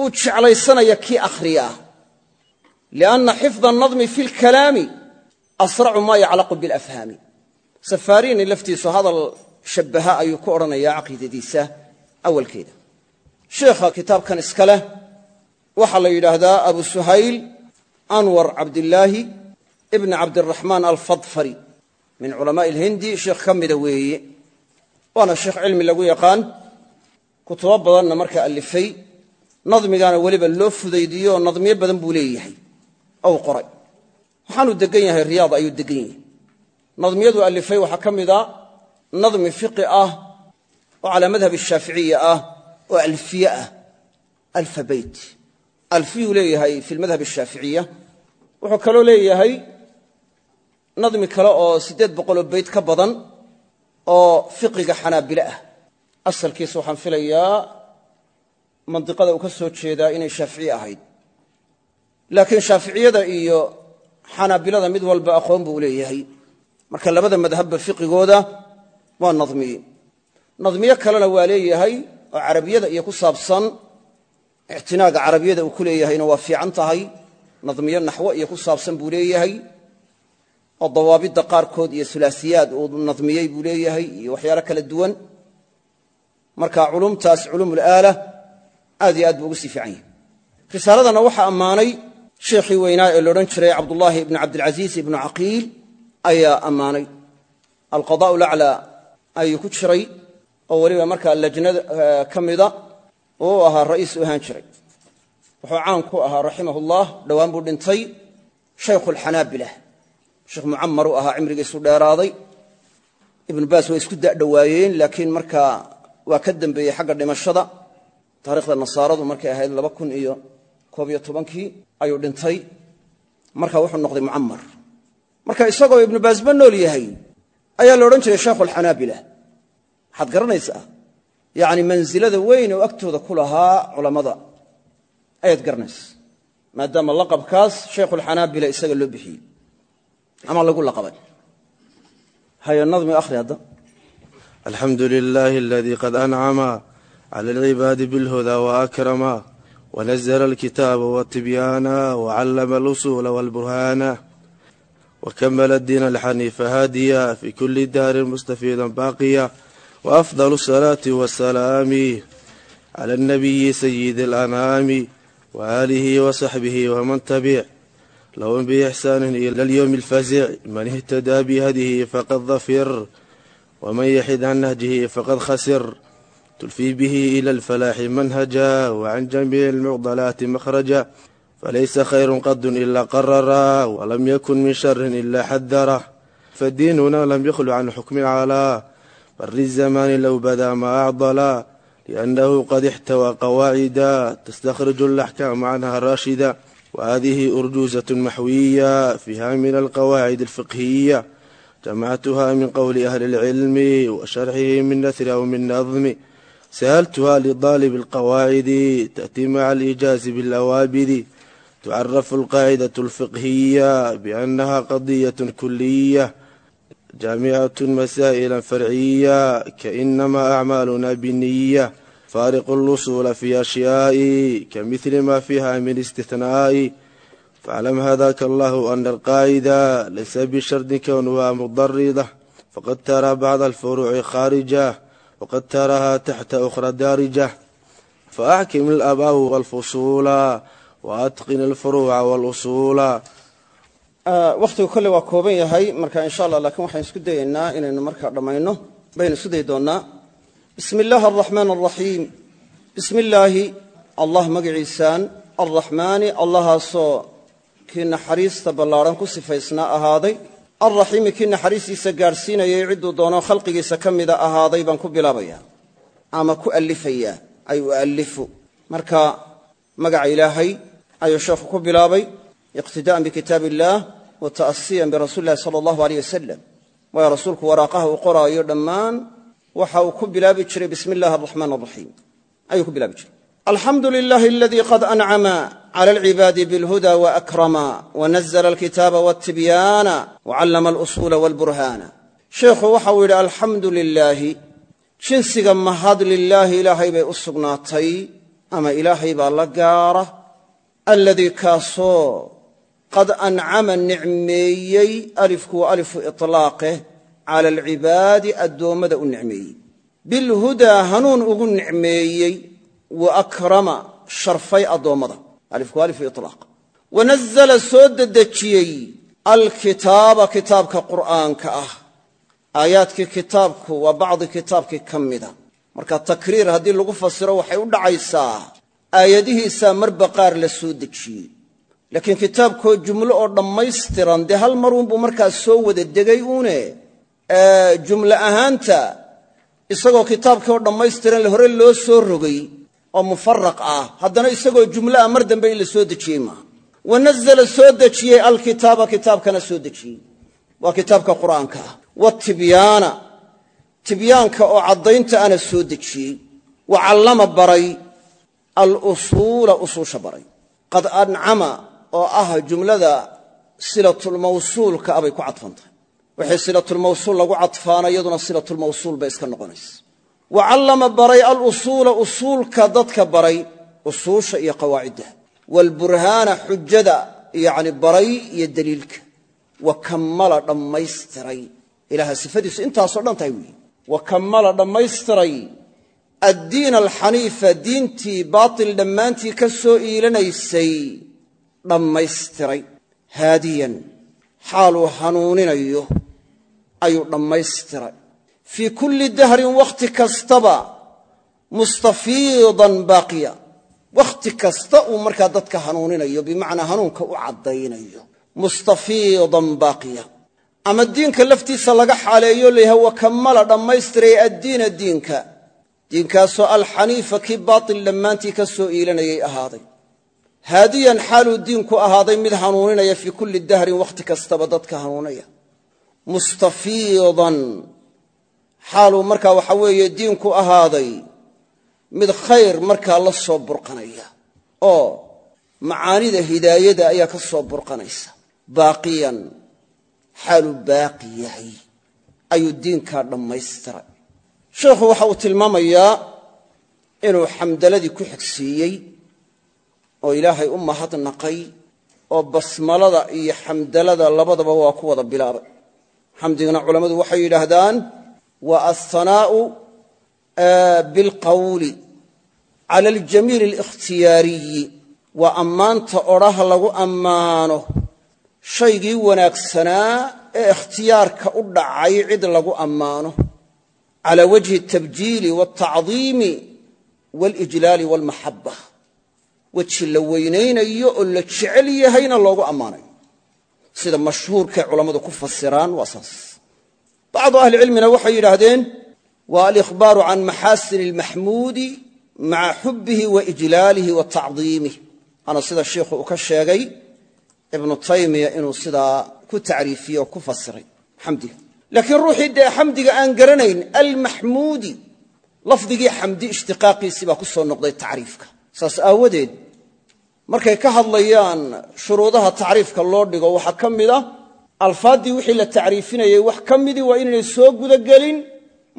uu jeclaysanaya kii akhriyaa. Lianna xifda anadmi fi lkalaami asracu maa yaclaqu bilafhaami. Safarini laftiisu hadal shabbaha ayuu ku odhanayaa caqiidadiisa awalkeeda. Sheikha kitaabkan iska leh waxaa la yidhaahdaa abu suhayl anwar cabdillaahi ibni cabdiraxmaan alfadfari min culamaai alhindi sheekh ka mida weeye. Waana sheekh cilmi lagu yaqaan kutubo badanna markaa allifay nadmigaana weliba loo fudaydiyo nadmiyo badan buu leeyahay. Ou qoray waxaanuu degan yahay riyaad ayuu degan yahay. Nadmiyaduu allifay waxaa ka mida nadmi fiqi ah oo calaa madhab shaaficiya ah oo alfiye ah alfa beyt alfiyuu leeyahay fi lmadhab ashaaficiya wuxuu kaloo leeyahay nadmi kale oo siddeed boqoloo beyt ka badan oo fiqiga xanaabile ah. Asalkiisa waxaan filayaa mandiqada uu ka soo jeedaa inay shaaficiye ahayd. Laakiin shaaficiyada iyo xanaabilada mid walba aqoon buu leeyahay. Marka labada madhabba fiqigooda waa nadmiye nadmiyo kalena waa leeyahay oo carabiyada iyo ku saabsan ictinaaga carabiyada uu ku leeyahayna waa fiican tahay. Nadmiyo naxwo iyo ku saabsan buu leeyahay. Oo dawaabidda qaarkood iyo ulaasiyaad uu nadmiyey buu leeyahay iyo waxyaalo kala duwan. Marka culumtaas culumulaala aad iyo aad buu ugu sii fiican yahay. Risaaladana waxaa ammaanay sheekhii weynaa ee laodhan jiray cabdullaahi ibnu cabdilcasiis ibnu caqiil ayaa ammaanay. Alqadaa'u laclaa ayuu ku jiray oo weliba markaa lajnad ka mida uu ahaa ra'iis u ahaan jiray. Wuxuu caan ku ahaa raximahullah dhowaan buu dhintay. Shaykhualxanaabila sheekh mucamar uu ahaa cimrigiisu dheeraaday. Ibnu baas way isku dadhowaayeen laakiin markaa waa ka dembeeyey xagga dhimashada. Taarikhda nasaaradu markay ahayd laba kun iyo koob iyo tobankii ayuu dhintay. Marka wuxuu noqday mucamar marka isagoo ibnu baasba nool yahay ayaa la odhan jiray alxanaabila waxaad garanaysaa? Yacni mansilada weyn oo agtooda ku lahaa culammada. Ayaad garanaysa maadaama laqabkaas shaykhualxanaabila isaga loo bixiyey. Ama lagu laqabay. Hayo nadmi akhri hadda. Alxamdu lilahi aladii qad ancama cala alcibaadi bilhuda waakrama wanazla alkitaaba watibyaana wacallama alusuula walburhaana wakmla diin alxaniifa haadiya fi kuli daarin mustafiida baaqiya waafdal الsalaati wasalaami cala alnabiyi sayidi alanaami waaalihi wasaxbihi waman tabic lahum biixsaani ila alyowmi alfazic man ihtadaa bihadihi faqad dafir wman yaxid can nahjihi faqad khasir tulfii bihi ila alfalaaxi manhaja wacan jamiici almucdalaati makhraja falaysa khayru qadun ila qarara walam yakun min sharin ila xadara fadiinuna lam yakhlu can xukmi calaa bari zamani low badaa ma acdala liannahu qad ixtawaa qawaacida tastakhriju alaxkaama canha raashida wahadihi urjuuzat maxwiya fiha min alqawaacid alfiqhiya jamactuha min qowli ahli اlcilmi washarxihi min nasri aw min nadmi sahaltuha lidaalib اlqawaacidi taأti maca alijaazi biاlawaabidi tucarafu alqaacidaة اlfiqhiya bianaha qadiyaة kuliya jaamicaة masaa'ila farciya kainama acmaaluna biniya faariqu اlusuula fi ashyaaءi kamihli ma fiha min istithnaaءi فاعلم هداك الله أن القاعدة ليس بشرط كونها مضردة فقد ترى بعض الفروع خارجة waqad tarahaa taxta ukhra daarija faaxkim ilabaawi walfusuula wa atqin alfuruuca walusuula wakhtigu kolley waa kooban yahay marka insha allah laakiin waxaan isku dayeynaa inaynu markaa dhammayno baynu isku dayi doonnaa bismi illaahi araxmaan araxiim bismi illaahi allah magiciisaan arraxmaani allahaasoo kii naxariista ballaadhan ku sifaysnaa ahaaday alraxiimi kii naxariistiisa gaadhsiinayay cidduu doono khalqigiisa ka mida ahaaday baan ku bilaabayaa ama ku allifayaa ay uallifu marka magaca ilaahay ayuu sheekhu ku bilaabay iqtidaa'an bikitaab illaah wa ta'asiyan birasuuli illahi sala allahu aleyh wasalam waayo rasuulku waraaqaha uu qoraayo dhammaan waxa uu ku bilaabi jiray bismi illahi araxmaan araxiim ayuu ku bilaabi jiray. Alxamdu lilahi aladii qad cala alcibaadi bilhuda waakrama wanazla alkitaaba waltibyaana wacallama alusuula walburhaana sheikhu waxa uu yidhi alxamdu lilaahi jinsiga mahad lilaahi ilaahay bay u sugnaatay ama ilaahay baa la gaara aladii kaasoo qad ancama nicmeeyey alifku waa alifu ilaaqeh cala alcibaadi addoommada u nicmeeyey bilhudaa hanuun ugu nicmeeyey wa sharfay addoommada wanazala soo dedejiyey alkitaaba kitaabka qur'aanka ah aayaadkii kitaabku waa bacdi kitaabkii ka mida marka takriir haddii lagu fasiro waxay u dhacaysaa aayadihiisaa marba qaar la soo dejiyey laakiin kitaabkoo jumlo oo dhammaystiran dee hal marunbuu markaas soo wada degay uune jumlo ahaanta isagoo kitaabkii oo dhammaystiran hore loo soo rogay oo mufaraq ah. Haddana isagoo jumlo ah mar dambe in la soo dejiyey maaha wanazala soo dejiyey alkitaaba kitaabkana soo dejiyey. Waa kitaabka qur'aanka ah. Watibyaana tibyaanka oo caddaynta ana soo dejiyey. Wa callama baray. Alusuula usuusha baray. Qad ancama oo ah jumlada silatulmawsuulka ah bay ku cadfan tahay. Wixii silatulmawsuul lagu cadfaana iyaduna silatulmawsuul bay iska noqonaysa wa callama baray alusuula usuulka dadka baray usuusha iyo qawaacidda waalburhaana xujada yacni baray iyo daliilka wa kammala dhammaystiray ilaha sifadiisu intaasoo dhan tahay weeye wa kammala dhammaystiray addiin alxaniifa diintii baatil dhammaantii ka soo iilanaysay dhammaystiray haadiyan xaaluu hanuuninayo ayuu dhammaystiray fii kulli dahrin wakhti kastaba mustafiidan baaqiya. Wakhti kasta uu markaa dadka hanuuninayo bimacnaa hanuunka u caddaynayo. Mustafiidan baaqiya. Ama diinka laftiisa laga xaaleeyo layahay wa kammala dhammaystiray addiina diinka. Diinkaasoo alxaniifa kii baatil dhammaantii ka soo iilanayay ahaaday. Haadiyan xaaluu diinku ahaaday mid hanuuninaya fii kulli dahrin wakhti kastaba dadka hanuunaya. Mustafiidan xaaluu markaa waxa weeye diinku ahaaday mid khayr markaa la soo burqanaya oo macaanida hidaayada ayaa ka soo burqanaysa. Baaqiyan xaaluu baaqi yahay ayuu diinkaa dhammaystiray. Sheekhu waxa uu tilmaamayaa inuu xamdaladii ku xigsiiyey oo ilaahay u mahadnaqay oo basmalada iyo xamdalada labadaba waa ku wada bilaabay. Xamdigana culammadu waxay yidhaahdaan waa alhanaa'u bilqawli cala aljamiili alikhtiyaariyi waa ammaanta odhaha lagu ammaano shaygii wanaagsanaa ee ikhtiyaarka u dhacay cid lagu ammaano cala wajhi altabjiili waltacdiimi walijlaali walmaxaba weji la weynaynayo oo la jecel yahayna loogu ammaanayo sida mashhuurkay culammadu bacdu ahlicilmina waxay yidhaahdeen waa alikhbaaru can maxaasini almaxmuudi maca xubbihi wa ijlaalihi wa tacdiimih ana sida shiikhu uu ka sheegay ibnu taymiya inuu sidaa ku tacriifiyey oo ku fasiray xamdiga laakiin ruuxii dee xamdiga aan garanayn almaxmuudi lafdigii xamdi ishtiqaaqiisii baa ku soo noqday tacriifka aawadeed markay ka hadlayaan shuruudaha tacriifka loo dhigo waxaa ka alfaaddii wixii la tacriifinayay wax ka midii waa inaynay soo gudagelin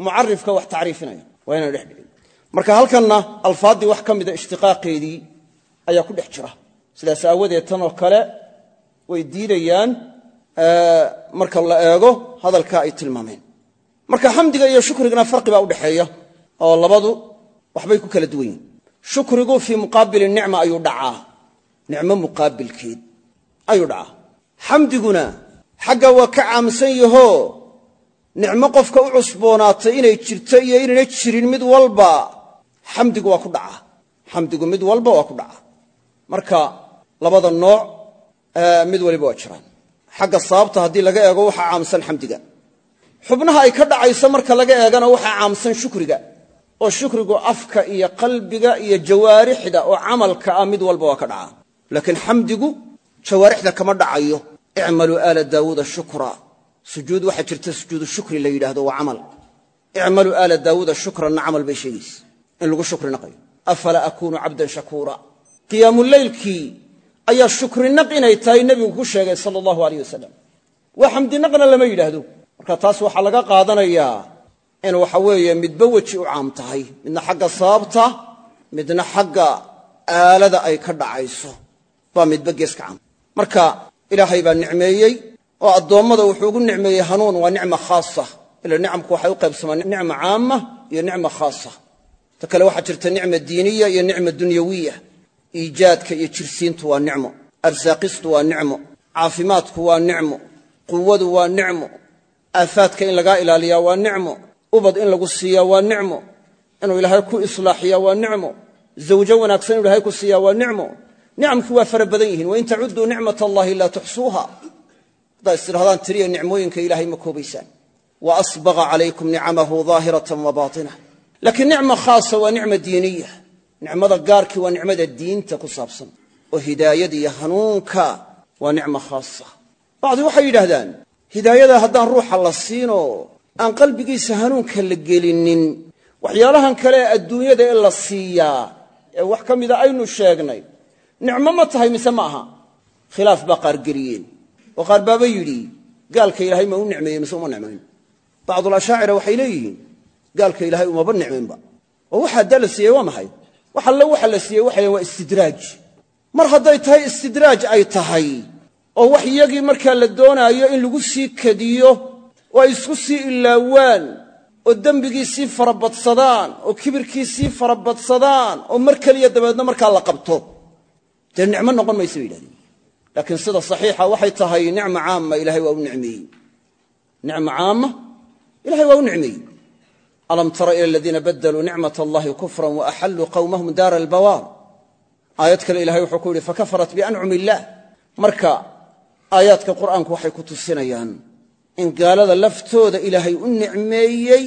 mucarifka wax tacriifinaya waa inaan dhex dhigin. Marka halkanna alfaaddii wax ka mida ishtiqaaqeedii ayaa ku dhex jira. Sidaas aawadeed tanoo kale way diidayaan marka la eego hadalkaa ay tilmaameen. Marka xamdiga iyo shukrigana farqi baa udhexeeya oo labadu waxbay ku kala duwan yihiin shukrigu fii muqaabili nicma ayuu dhacaa. Nicmo muqaabilkeed ayuu dhacaa. Xamdiguna xagga waa ka caamsan yahoo nicmo qofka u cusboonaatay inay jirto iyo inayna jirin mid walba xamdigu waa ku dhacaa xamdigu mid walba waa ku dhacaa marka labada nooc mid waliba waa jiraan. Xagga sababta haddii laga eego waxaa caamsan xamdiga. Xubnaha ay ka dhacayso marka laga eegana waxaa caamsan shukriga oo shukrigu afka iyo qalbiga iyo jawaarixda oo camalka ah mid walba waa ka dhacaa laakiin xamdigu jawaarixda kama dhacayo icmaluu aala daawuuda shukra sujuud waxaa jirta sujuudu shukri la yidhaahdo waa camal icmaluu aala daawuuda shukranna camal bay sheegaysa in lagu shukri naqayo afala akuunu cabdan shakuura qiyaamuleylkii ayaa shukrinaq inay tahay nebigu ku sheegay sala allahu aleyh wasalam waa xamdinaqna lama yidhaahdo marka taas waxaa laga qaadanayaa in waxa weeye midba weji u caam tahay midna xagga sababta midna xagga aalada ay ka dhacayso baa midba gees ilaahay baa nicmeeyey oo addoommada wuxuu ugu nicmeeyey hanuun waa nicma khaasa. Ila nicamku waxay u qaybsamaan nicma caama iyo nicma khaasa. Ta kale waxaa jirta nicma diiniya iyo nicma dunyawiya. Iijaadka iyo jirsiintu waa nicmo. Arsaaqistu waa nicmo. Caafimaadku waa nicmo. Quwadu waa nicmo. Aafaadka in lagaa ilaaliyaa waa nicmo. Ubad in lagu siiyaa waa nicmo. Inuu ilaahay ku islaaxiyaa waa nicmo. Zawjo wanaagsan inu ilahay ku siiyaa waa nicmo nicamkii waa fara badan yihiin. Wain tacuduu nicmat allahi laa tuxsuuha haddaa istidhahdaan tiriya nicmooyinka ilaahay ma koobaysaan. Wa asbaqa calaykum nicamahu daahiratan wa baatina. Laakiin nicma khaasa waa nicma diiniya nicmada gaarkii waa nicmada diinta ku saabsan. Oo hidaayada iyo hanuunka waa nicma khaasa. Bacdi waxay yidhaahdaan hidaayada haddaan ruuxa la siinoo aan qalbigiisa hanuunka la gelinin waxyaalahan kale ee adduunyada ee la siiyaa ee wax ka mida aynu sheegnay nicmo ma tahay mise ma aha? Khilaaf baa qaar geliyeen oo qaar baaba yidhi gaalka ilaahay ma u nicmeeyey mise uma nicmayn. Bacdulashaacira waxay leeyihiin gaalka ilaahay umaba nicmaynba. Oo waxa haddaa la siiyey waa maxay? Wax alle waxa la siiyey waxay waa istidraaj. Mar hadday tahay istidraaj ay tahay oo wax iyagii markaa la doonaayo in lagu sii kadiyo oo ay isku sii ilaawaan oo dembigii farabadsadaan oo kibirkii farabadsadaan oo mar keliya dabeedna markaa la qabto dee nicmo noqon maysa bay yidhahdeen. Laakiin sida saxiixa waxay tahay nicma caama ilahay waa u nicmeeyey. Nicma caama ilahay waa u nicmeeyey. Alam tara ila aladiina badaluu nicmat allahi kufran wa axalluu qawmahum daara albawaar. Aayad kale ilahay wuxuu ku yidhi fakafarat biancum illaah marka aayaadka qur'aanku waxay ku tusinayaan in gaalada laftooda ilaahay u nicmeeyey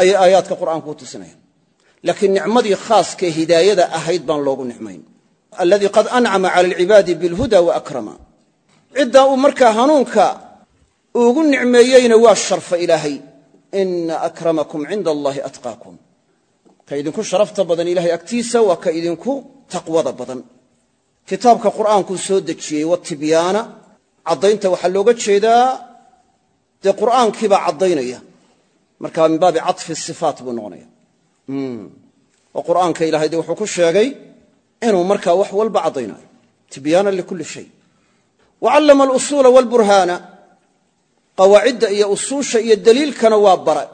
ayay aayaadka qur'aanku u tusinayaan. Laakiin nicmadii khaaskae hidaayada ahayd baan loogu nicmayn aladii qad ancama cala alcibaadi bilhuda wa akrama. Ciddaa uu markaa hanuunka ugu nicmeeyeyna waa sharfa ilaahay. Ina akramakum cinda allahi atqaakum. Ka idinku sharafta badan ilahay agtiisa waa ka idinku taqwada badan. Kitaabka qur'aankuu soo dejiyey watibyaana caddaynta waxaa looga jeedaa dee qur'aankiibaa caddaynaya. Marka min baabi caطfi sifaat inuu markaa wax walba caddaynayo tibyaana likulli shay. Wa callama alusuula walburhaana qawaacidda iyo usuusha iyo daliilkana waa bara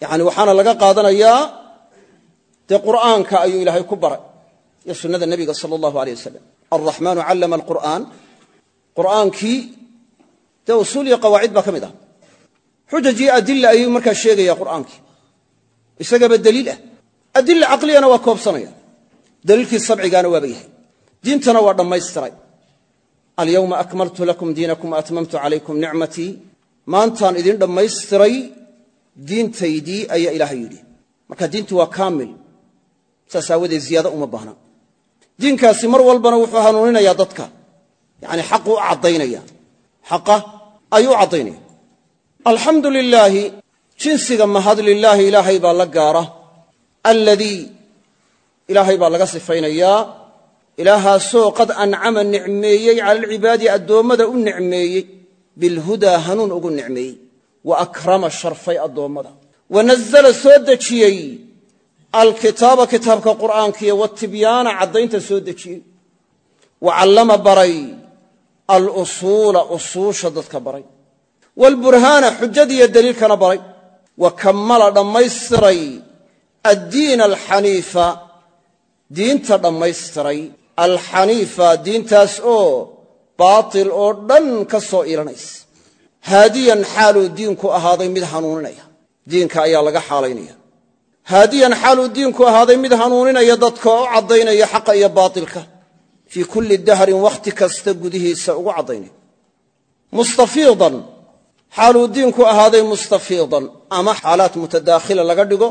yani waxaana laga qaadanayaa dee qur'aanka ayuu ilaahay ku baray iyo sunnada nebiga sala allahu aleyh wasalam alraxmaanu callama alqur'aan qur'aankii dee usuul iyo qawaacid baa ka mid ah. Xujaj iyo adila ayuu markaa sheegaya qur'aankii. Isagaba daliil ah. Adila caqliyana daliilkii sabcigaana waaba yahay. Diintana waa dhammaystiray. Alyawma akmaltu lakum diinakum waatmamtu calaykum nicmatii maantaan idin dhammaystiray diintaydii ayaa ilaahay yidhi. Marka diintu waa kaamil saas aawadeed ziyaado uma baahna. Diinkaasi mar walbana wuxuu hanuuninayaa dadka. Yani xaqu u xaqa ayuu u alxamdu lilaahi jinsiga mahad ilaahay baa la gaara. Alladii ilaahay baa laga sifaynayaa. Ilaahaasoo qad ancama nicmeeyey cala alcibaadi addoommada u nicmeeyey bilhudaa hanuun ugu nicmeeyey wa akrama sharfay addoommada. Wa nazala soo dejiyey alkitaaba kitaabka qur'aankiiyo watibyaana caddaynta soo dejiyey. Wa callama baray alusuula usuusha dadka baray. Waalburhaana xujadiiyo daliilkana baray. Wa kammala dhammaystiray addiina alxaniifa diinta dhammaystiray alxaniifa diintaas oo baatil oo dhan ka soo iilanaysa haadiyan xaaluu diinku ahaaday mid hanuuninaya. Diinka ayaa laga xaalaynaya. Haadiyan xaaluu diinku ahaaday mid hanuuninaya dadka oo u caddaynaya xaqa iyo baatilka. Fii kulli dahrin wakhti kasta gudihiisa ugu caddaynaya mustafiidan. Xaaluu diinku ahaaday mustafiidan ama xaalaat mutadaakhila laga dhigo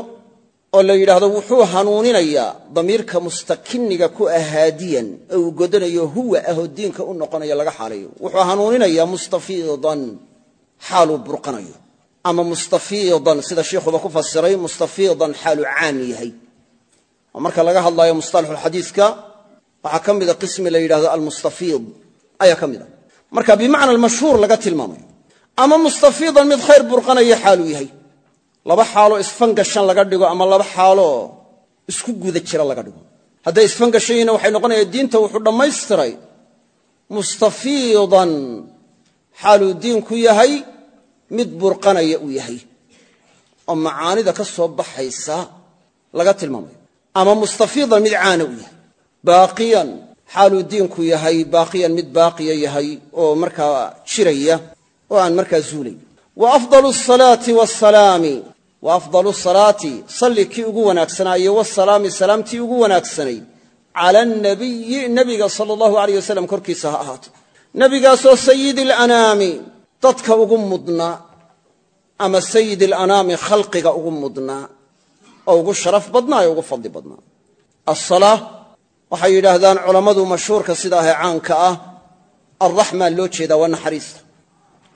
oo la yidhaahdo wuxuu hanuuninayaa damiirka mustakiniga ku ah haadiyan oo uu godanayo huwa ahoo u noqonaya laga xaalayo. Wuxuu hanuuninayaa mustafiidan xaaluu burqanayo. Ama mustafiidan sida shiikhuba ku fasiray mustafiidan xaaluu caam yahay. Oo marka laga hadlaayo mustalaxuxadiiska waxaa ka mida qismi la yidhahdo almustafiid. Ayaa ka mida marka bimacna almashhuur laga tilmaamayo. Ama mustafiidan mid khayr burqanaya xaaluu yahay laba xaaloo isfangashan laga dhigo ama laba xaaloo isku guda jira laga dhigo. Hadday isfangashan yihiin waxay noqonaya diinta wuxuu dhammaystiray mustafiidan xaaluu diinku yahay mid burqanaya uu yahay. Oo macaanida ka soo baxaysa laga tilmaamayo. Ama mustafiidan mid caana uu yahay. Baaqiyan xaaluu diinku yahay baaqiyan mid baaqiya yahay oo markaa jiraya oo aan markaa zuulay wa afdalu asalaati wasalaami wa afdalu salaati salli kii ugu wanaagsanaa iyo wasalaami salaamtii ugu wanaagsanay cala anabiyi nebiga sala allahu alayh wasalam korkiisa ha ahaato. Nebigaasoo sayidi alanaami dadka ugu mudnaa ama sayid alanaami khalqiga ugu mudnaa oo ugu sharaf badnaa ee ugu fadli badnaa. Asalaa waxay yidhaahdaan culammadu mashhuurka sida ahee caanka ah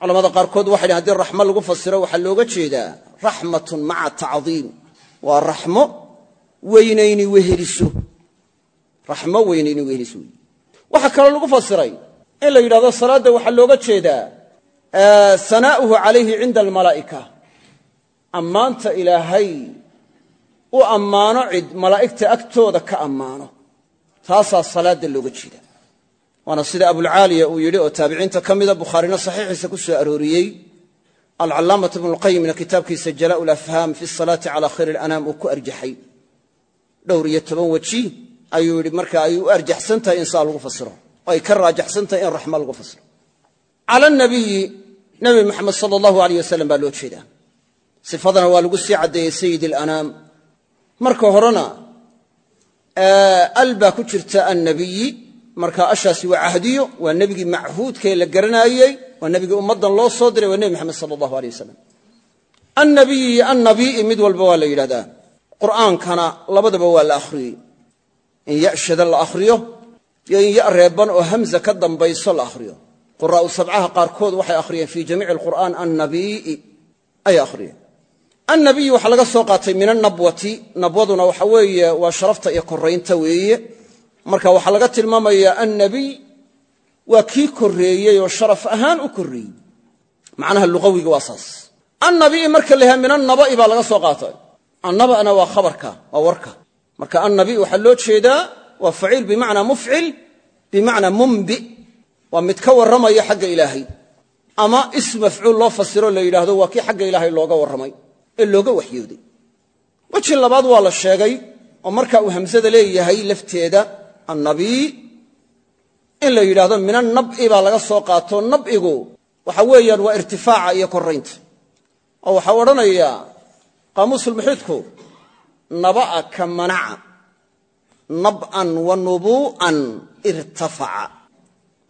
culamada qaarkood waxay dhn haddii raxmo lagu fasiro waxaa looga jeedaa raxmatun maca tacdiim. Waa raxmo weynayni weheliso. Raxmo weynayni weheliso. Wey waxaa kaloo lagu fasiray in la yidhahdo salaadda waxaa looga jeedaa sanaa'uhu calayhi cinda almalaa'ika. Ammaanta ilaahay u ammaano cid malaa'igta agtooda ka ammaano. Taasaa salaadda looga jeeda waana sida abulcaaliya uu yidhi oo taabiciinta ka mida bukhaarina saxiixiisa ku soo arooriyey alcalaamatu ibnuulqayimna kitaabkiisa jalaa lafhaam fi salaati cala khayr alanaam uu ku arjaxay. Dhowr iyo toban weji ayuu yidhi marka ay u arjaxsan tahay in saa lagu fasiro oo ay ka raajaxsan tahay in raxmo lagu fasiro. Cala nabiyi nabi moxamed sala allahu aleyh wasalam baa loo jeedaa. Sifadana waa lagu sii caddeeyey sayid alanaam marka horena al ku jirta annabiyi marka ashaasi waa cahdiyo waa nebigii machuudkee la garanaayey waa nebigii ummaddan loo soo diray waa nebi moxamed sala allahu aleyh wasalam annabiyi annabii'i mid walba waa la yidhahdaa. Qur'aankana labadaba waa la akhriyey. In ya la akhriyo iyo in ya reeban oo hamza ka dambayso la akhriyo. Quraa'u sabcaha qaarkood waxay akhriyeen fii jamiici alqur'aan annabii'i ayay akhriyeen. Annabiyi waxaa laga soo qaatay min annabwati nabwaduna waxa weeye waa sharafta iyo koraynta weeye marka waxaa laga tilmaamayaa annabiy waa kii korreeyey oo sharaf ahaan u korreeyey. Macnaha luqawiga waa saas. Annabi'i marka la min annaba'i baa laga soo qaatay. Annaba'na waa khabarka waa warka. Marka annabi waxaa loo jeedaa waa faciil bimacnaa mufcil bimacnaa mumbi. Waa mid ka warramaya xagga ilaahay. Ama ism mafcuul loo fasiro la yidhaahdo waa kii xagga ilaahay looga warramay ee looga waxyooday. Weji labaad waa la sheegay oo marka uu hamsada leeyahay lafteeda annabiy in la yidhaahdo min annab'i baa laga soo qaato nab'igu. Waxa weeyaan waa irtifaaca iyo koraynta oo waxaa odhanayaa qaamuusulmuxiidku naba'a ka manaca nab'an wa nubuu'an irtafaca.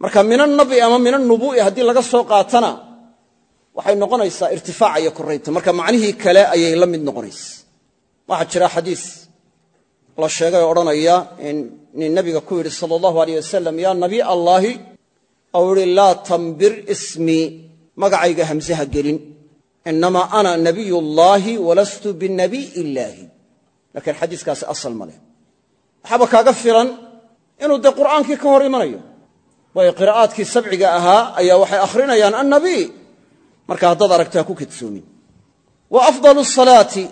Marka min annabi ama min annubuu'i haddii laga soo qaatana waxay noqonaysaa irtifaaca iyo koraynta marka macnihii kale ayay la mid noqonaysa. Waxaa jira xadiis la sheegay odhanaya in nin nabiga ku yidhi sala allahu aleyh wasalam yaa nabiy allaahi ou ihi laa tambir ismii magacayga hamsaha gelin. Inamaa ana nabiy ullaahi walastu binabiy illaahi laakiin xadiiskaasi asal ma leh. Waxaaba kaaga filan inuu dee qur'aankii ka hor imanayo. Waayo qiraa'aadkii sabciga ahaa ayaa waxay akhrinayaan annabiy marka haddaad aragto ha ku kadsoomin wa afdalu salaati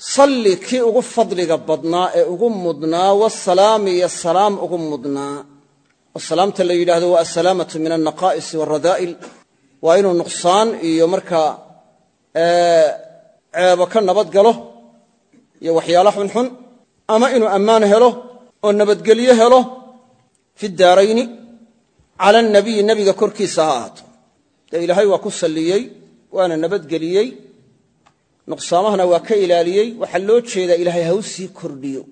salli kii ugu fadliga badnaa ee ugu mudnaa wasalaami iyo salaam ugu mudnaa. Oo salaamta la yidhaahdo waa assalaamatu min alnaqaa'isi waalradaa'il waa inuu nuqsaan iyo markaa ceebo ka nabad galo iyo waxyaala xunxun ama inuu ammaan helo oo nabadgelyo helo fi daarayni cala anabiyi nebiga korkiisa ha ahaato. Dee ilaahay waa ku salliyey waana nabadgeliyey nuqsaamahana waa ka ilaaliyey. Waxaa loo jeedaa ilaahay ha u sii kordhiyo.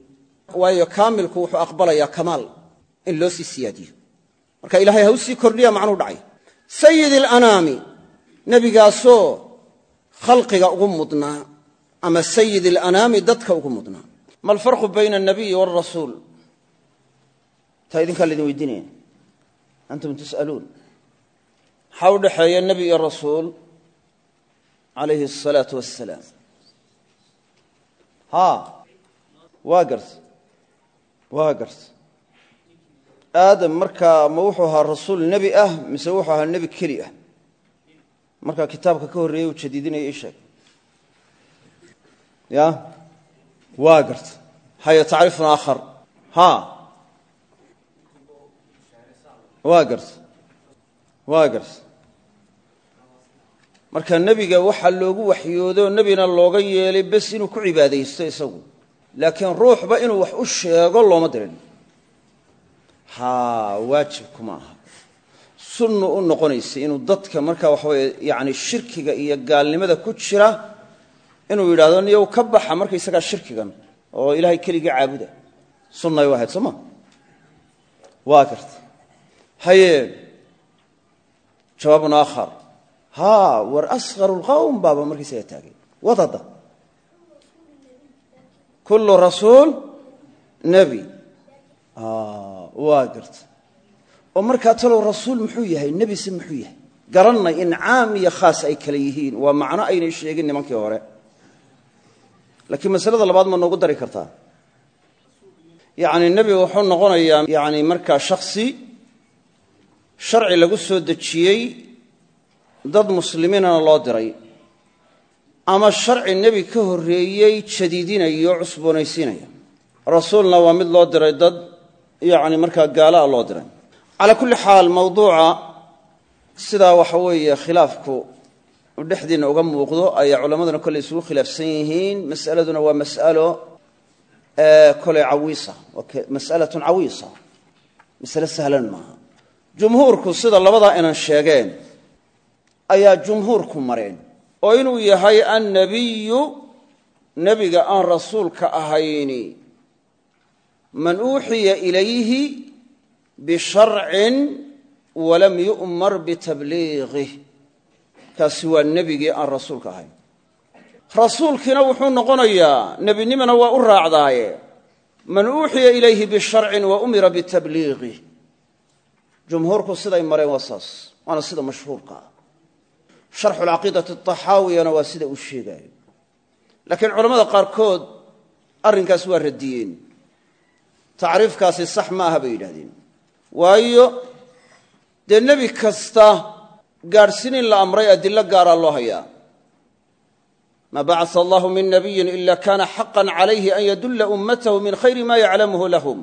Waayo kaamilku wuxuu aqbalayaa kamaal in loo sii siyaadiyo. Marka ilaahay ha u sii kordhiya macnuu dhacay. Sayid alanaami nebigaasoo khalqiga ugu mudnaa ama sayid alanaami dadka ugu mudnaa. Ma alfarqu bayna alnabiyi waalrasuul taa idinkaa laydin weydiinaya. Antum tus'aluun. Maxaa u dhexeeya nebi iyo rasuul calayhi asalaatu wassalaam haa waa garta waa garta aadam markaa ma wuxuu ahaa rasuul nebi ah mise wuxuu ahaa nebi keli ah markaa kitaabka ka horreeyey uu jadiidinaya ii sheeg ya waa garta haya tacriifun aakhar ha waa garta waa garta marka nebiga waxaa loogu waxyoodo nebina looga yeelay bes inuu ku cibaadaysto isagu. Laakiin ruuxba inuu wax u sheego looma dirin. Haa waajibkuma aha. Sunnu u noqonaysa inuu dadka markaa waxaweye yani shirkiga iyo gaalnimada ku jira inuu yidhahdo niyow ka baxa markaysagaa shirkigan oo ilaahay keligii caabuda. Sunnay u ahayd soo ma? Waa garta haye jawaabun aakhar haa war asqaru lqawm baaba markaysaga taagay. Wadada. Kullu rasuul nebi. Waa garta. Oo markaa talow rasuul muxuu yahay nebise muxuu yahay. Garannay in caam iyo khaas ay kale yihiin. Waa macno aynay sheegin nimankii hore. Laakiin masalada labaad ma noogu dari kartaa. Yacni nebiga wuxuu noqonayaa yani markaa shaksi sharci lagu soo dejiyey dad muslimiinana loo diray ama sharci nebi ka horreeyey jadiidinaya o cusboonaysiinaya. Rasuulna waa mid loo diray dad yacni markaa gaalaa loo diray. Calaa kulli xaal mawduuca sidaa waxa weeye khilaafku dhexdiinna uga muuqdo ayaa culammaduna kolley isugu khilaafsan yihiin. Mas'aladuna waa mas'alo koley cawiisa. Waa mas'alatun cawiisa. Masale sahlan maaha. Jumhuurku sida labadaa inan sheegeen ayaa jumhuurku mareen. Oo inuu yahay annabiyu nebiga aan rasuulka ahayni. Man uuxiya ilayhi bisharcin walam yu'mar bitabliiqih kaasi waa nebigii aan rasuulka ahayn. Rasuulkiina wuxuu noqonayaa nebinimana waa u raacdaaye. Man uuxiya ilayhi bisharcin wa umira bitabliiqih jumhuurku siday mareen waa saas waana sida mashhuurka. ah sharxu lcaqiidati ataxaawiyana waa sida uu sheegaayo laakiin culamada qaarkood arrinkaas waa radiyeen. Tacriifkaasi sax ma aha bay yidhahdeen waayo dee nebi kasta gaadhsin in la amray adilo gaaraa loo hayaa. Maa bacaa allahu min nabiyin ila kana xaqan calayhi an yadulla ummatahu min khayri ma yaclamuhu lahum.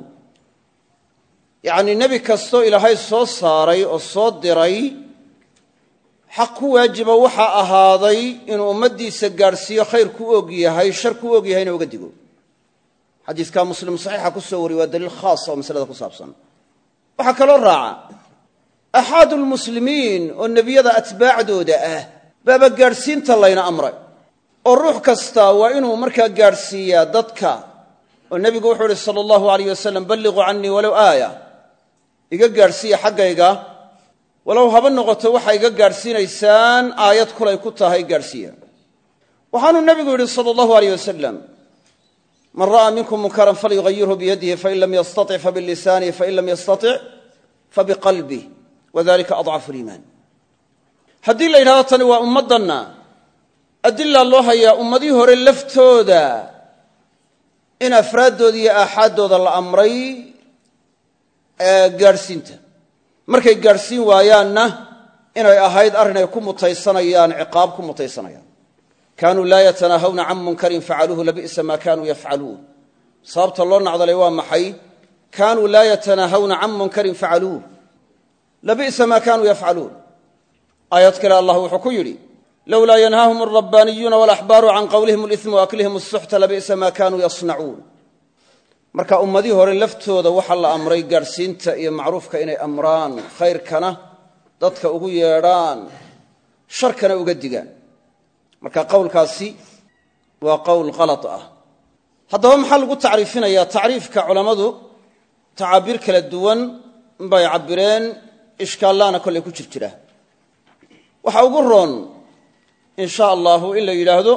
Yacnii nebi kastoo ilaahay soo saaray oo soo diray xaq ku waajiba waxaa ahaaday inuu ummaddiisa gaadhsiiyo khayr ku og yahay shar ku og yahayna uga digo. Xadiiskaa muslim saxiixa ku soo wariy waa daliil khaasa oo masalada ku saabsan. Waxaa kaloo raaca axaadu lmuslimiin oo nebiyada atbaacdooda ah baaba gaadhsiinta layna amray. Oo ruux kasta waa inuu markaa gaadhsiiyaa dadka. Oo nebigu wuxuu ihi sala allahu alayh wasalam balliquu cannii walow aaya. Iga gaadhsiiya xaggayga walow haba noqoto waxaa iga gaadhsiinaysaan aayad kulay ku tahay gaadhsiiya. Waxaanuu nebigu yidhi sala allahu aleyh wasalam man ra'aa minkum munkaran falyugayirhu biyadihi fain lam yastatic fabilisaanihi fain lam yastatic fabiqalbih wadalika adcafu liimaan. Haddii la yidhahdo tani waa ummaddanna adilaa loo hayaa ummadihii hore laftooda in afraaddooda iyo aaxaaddooda la amray gaadhsiinta markay gaadhsiin waayaanna inay ahayd arrin ku mutaysanayaan ciqaab ku mutaysanayaan. Kaanuu laa yatanaahawna can munkarin facaluuhu labi'sa maa kaanuu yafcaluun sababta loo nacdalay waa maxay? Kaanuu laa yatanaahawna can munkarin facaluuh labi'sa maa kaanuu yafcaluun aayad kale allah wuxuu ku yidhi lowlaa yanhaahum alrabbaaniyuuna walaxbaaru can qowlihim alisma waaklihim asuxta labi'sa maa kaanuu yasnacuun marka ummadihii hore laftooda waxaa la amray gaadhsiinta iyo macruufka inay amraan khayrkana dadka ugu yeedhaan sharkana uga digaan. Marka qowlkaasi waa qowl qalad ah. Haddaba maxaa lagu tacriifinayaa? Tacriifka culammadu tacaabiir kala duwan bay cabbireen ishkaallaana kollay ku jir jira waxaa ugu roon in sha allahu in la yidhaahdo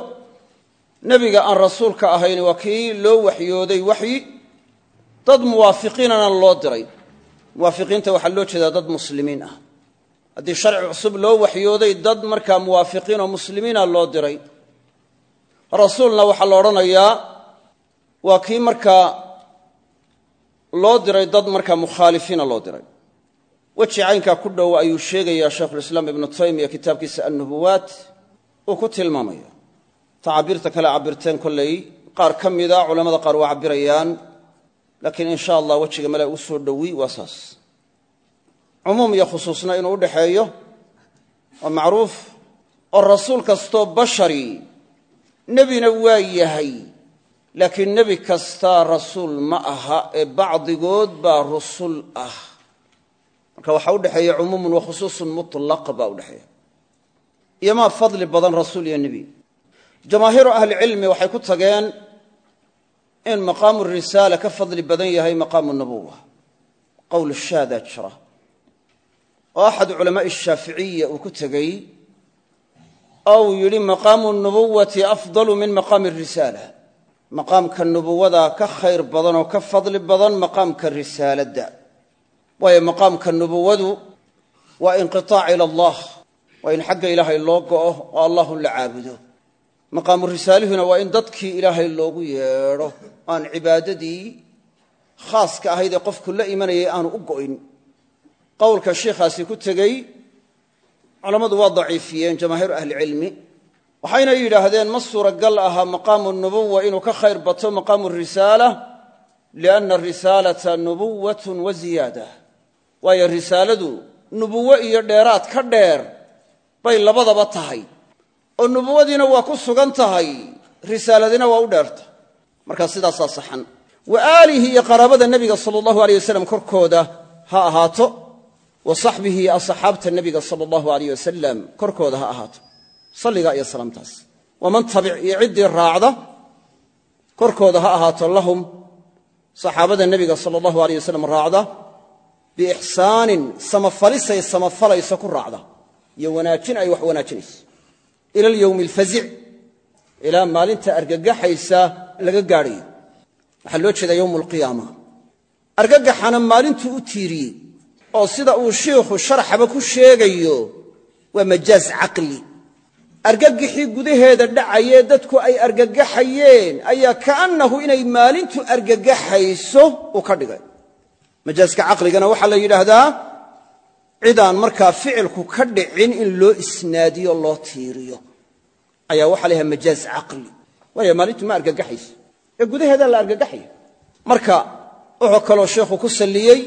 nebiga aan rasuulka ahayn waa kii loo waxyooday waxyi dad muwaafiqiinana loo diray. Muwaafiqiinta waxaa loo jeedaa dad muslimiin ah. Haddii sharci cusub loo waxyooday dad markaa muwaafiqiin oo muslimiina loo diray. Rasuulna waxaa la odhanayaa waa kii markaa loo diray dad markaa mukhaalifiina loo diray. Weji caynkaa ku dhow ayuu sheegayaa shaykhulislaam ibnu taymiya kitaabkiisa annubuwaat. Uu ku tilmaamaya tacaabiirta kale cabirteen kolley qaar ka mida culamada qaar waa cabbirayaan laakiin in sha allah wejiga male soo dhowi waa saas. Cumuum iyo khusuusna inuu u dhaxeeyo waa macruuf oo rasuul kastoo bashari nebina waa yahay. Laakiin nebi kastaa rasuul ma aha ee bacdigood baa rusul ah. Marka waxaa u dhexeeya cumuumun wa khusuusun mutlaq baa u dhexeeya iyo maa fadli badan rasuul iyo nebi. Jamaahiiru ahlicilmi waxay ku tageen in maqaamu risaala ka fadli badan yahay maqaamu nubuwa qowl shaadaa jira. Oo axad culamaai shaaficiya uu ku tegey oo uu yidhi maqaamu nubuwati afdalu min maqaami risaala. Maqaamka nubuwada ka khayr badan oo ka fadli badan maqaamka risaaladda. Waayo maqaamka nubuwadu waa inqiaac ila allah waa in xagga ilaahay loo go'o oo allahun la caabudo maqaamu risaalihuna waa in dadkii ilaahay loogu yeedho aan cibaadadii khaaska ahayd ee qofku la imanayay aanu u go'in. Qowlka sheikhaasi ku tegey culammadu waa daciifiyeen jamaahiiru ahlicilmi waxayna yidhaahdeen ma suuragal aha maqaamu nubuwa inuu ka khayr bato maqaamu risaala lianna risaalata nubuwatun wa ziyaada. Waayo risaaladu nubuwo iyo dheeraad ka dheer bay labadaba tahay oo nubuwadiina waa ku sugan tahay risaaladina waa u dheerta. Markaa sidaasaa saxan. Wa aalihi iyo qaraabada nebiga sala allahu aleyh wasalam korkooda ha ahaato wa saxbihi iyo asxaabta nebiga sala allahu aleyh wasalam korkooda ha ahaato. Salligaa iyo salaamtaas. Waman tabic iyo ciddii raacda korkooda ha ahaato lahum saxaabada nebiga sala allahu aleyh wasalam raacda biixsaanin samafalisay samafalayso ku raacda iyo ay wax wanaajinayso ila alyowmi alfazic ilaa maalinta argagaxaysa laga gaadhayo waxaa loo jeedaa yowmu alqiyaama argagaxana maalintuu u tiiriyey oo sida uu shiikhu sharaxaba ku sheegayo waa majaaz caqli. Argagixii gudaheeda dhacayee dadku ay argagaxayeen ayaa kaannahu inay maalintu argagaxayso uu ka dhigay. Majaaska caqligana waxaa la yidhaahdaa cidaan markaa ficilku ka dhicin in loo isnaadiyo loo tiiriyo. Ayaa waxaa la yhaha caqli. Waayo maalintu ma argagaxayso. Ee gudaheedaa la argagaxaya. Marka wuxuu kaloo sheikhu ku salliyey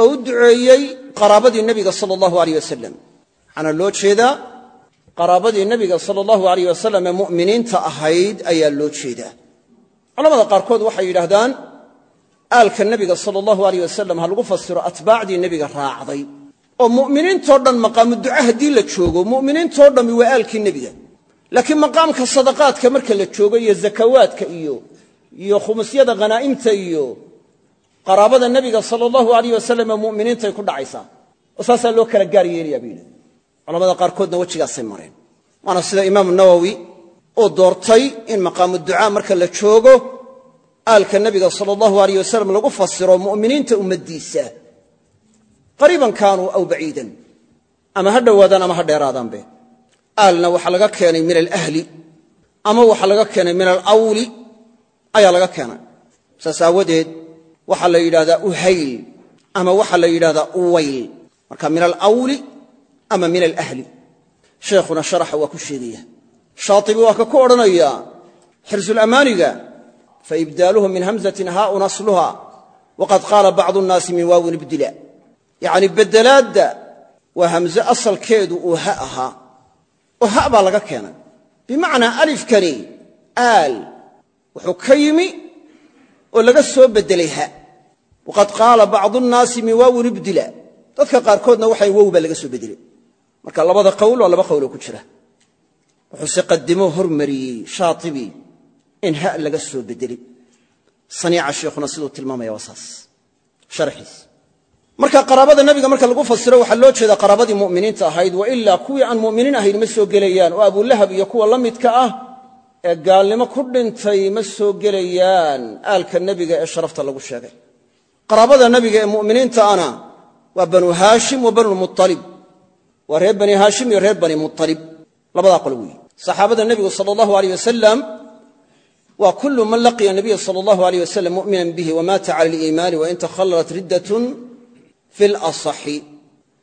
oo u duceeyey qaraabadii nebiga sala allahu aleyh wasalam waxaana loo jeedaa qaraabadii nebiga sala allahu aleyh wasalam ee mu'miniinta ahayd ayaa loo jeedaa. Culamada qaarkood waxay yidhaahdaan aalka nebiga sala allahu aleyh wasalam ha lagu fasiro atbaacdii nebiga raacday. oo mu'miniintoo dhan maqaamu duca haddii la joogo mu'miniintoo dhammi waa aalkii nebiga. laakiin maqaamka sadaqaadka marka la joogo iyo zakawaadka iyo iyo khumusyada khanaa'imta iyo qaraabada nebiga sala allahu aleyh wasalam ee mu'miniintay ku dhacaysaa. oo saasaa loo kala gaar yeelayaa bay culamada qaarkoodna wejigaasay mareen. waana sida imaamu nawowi uu doortay in maqaamu ducaa marka la joogo aalka nebiga sala allahu aleyh wasalam lagu fasiro mu'miniinta ummaddiisa qariiban kaanuu aw baciidan. Ama ha dhowaadaan ama ha dheeraadaanbe aalna waxaa laga keenay min alahli ama waxaa laga keenay min alawli ayaa laga keenay. Saas aawadeed waxaa la yidhahdaa uhayl ama waxaa la yidhahdaa uwayl. Marka min alawli ama min alahli. Sheekhuna sharaxa waa ku faibdaaluhu min hamzatin haaun asluha waqad qaala bacdu nnaasi min waawin ibdila yacni beddelaadda waa hamze asalkeedu uu ha ahaa oo ha baa laga keenay bimacnaa alifkani aal wuxuu ka yimi oo laga soo beddelay ha waqad qaala bacdu nnaasi min waawin ibdila dadka qaarkoodna waxay wow baa laga soo beddelay marka labada qowl waa laba qowloo ku jira wuxuuse qadimo hormariyey shaatibi in ha laga soo beddelay saniica sheikhuna siduu tilmaamaya waa saas. Sharxiis. Marka qaraabada nebiga marka lagu fasiro waxaa loo jeedaa qaraabadii mu'miniinta ahayd wa ilaa kuwii aan mu'miniin ahayn ma soo gelayaan oo abulahab iyo kuwa la midka ah ee gaalnimo ku dhintay ma soo gelayaan aalka nebiga ee sharafta lagu sheegay. Qaraabada nebiga ee mu'miniinta ana waa banu haashim wa banulmualib waa reer bani haashim iyo reer bani mualib labadaa qol weeye saxaabada nebigu sala allahu aleyh wasalam waa kullu man laqiya nabiya sala allahu aleyh wasalam mu'minan bihi wamaata cala aliimaani wain takhallalat riddatun fi lasaxi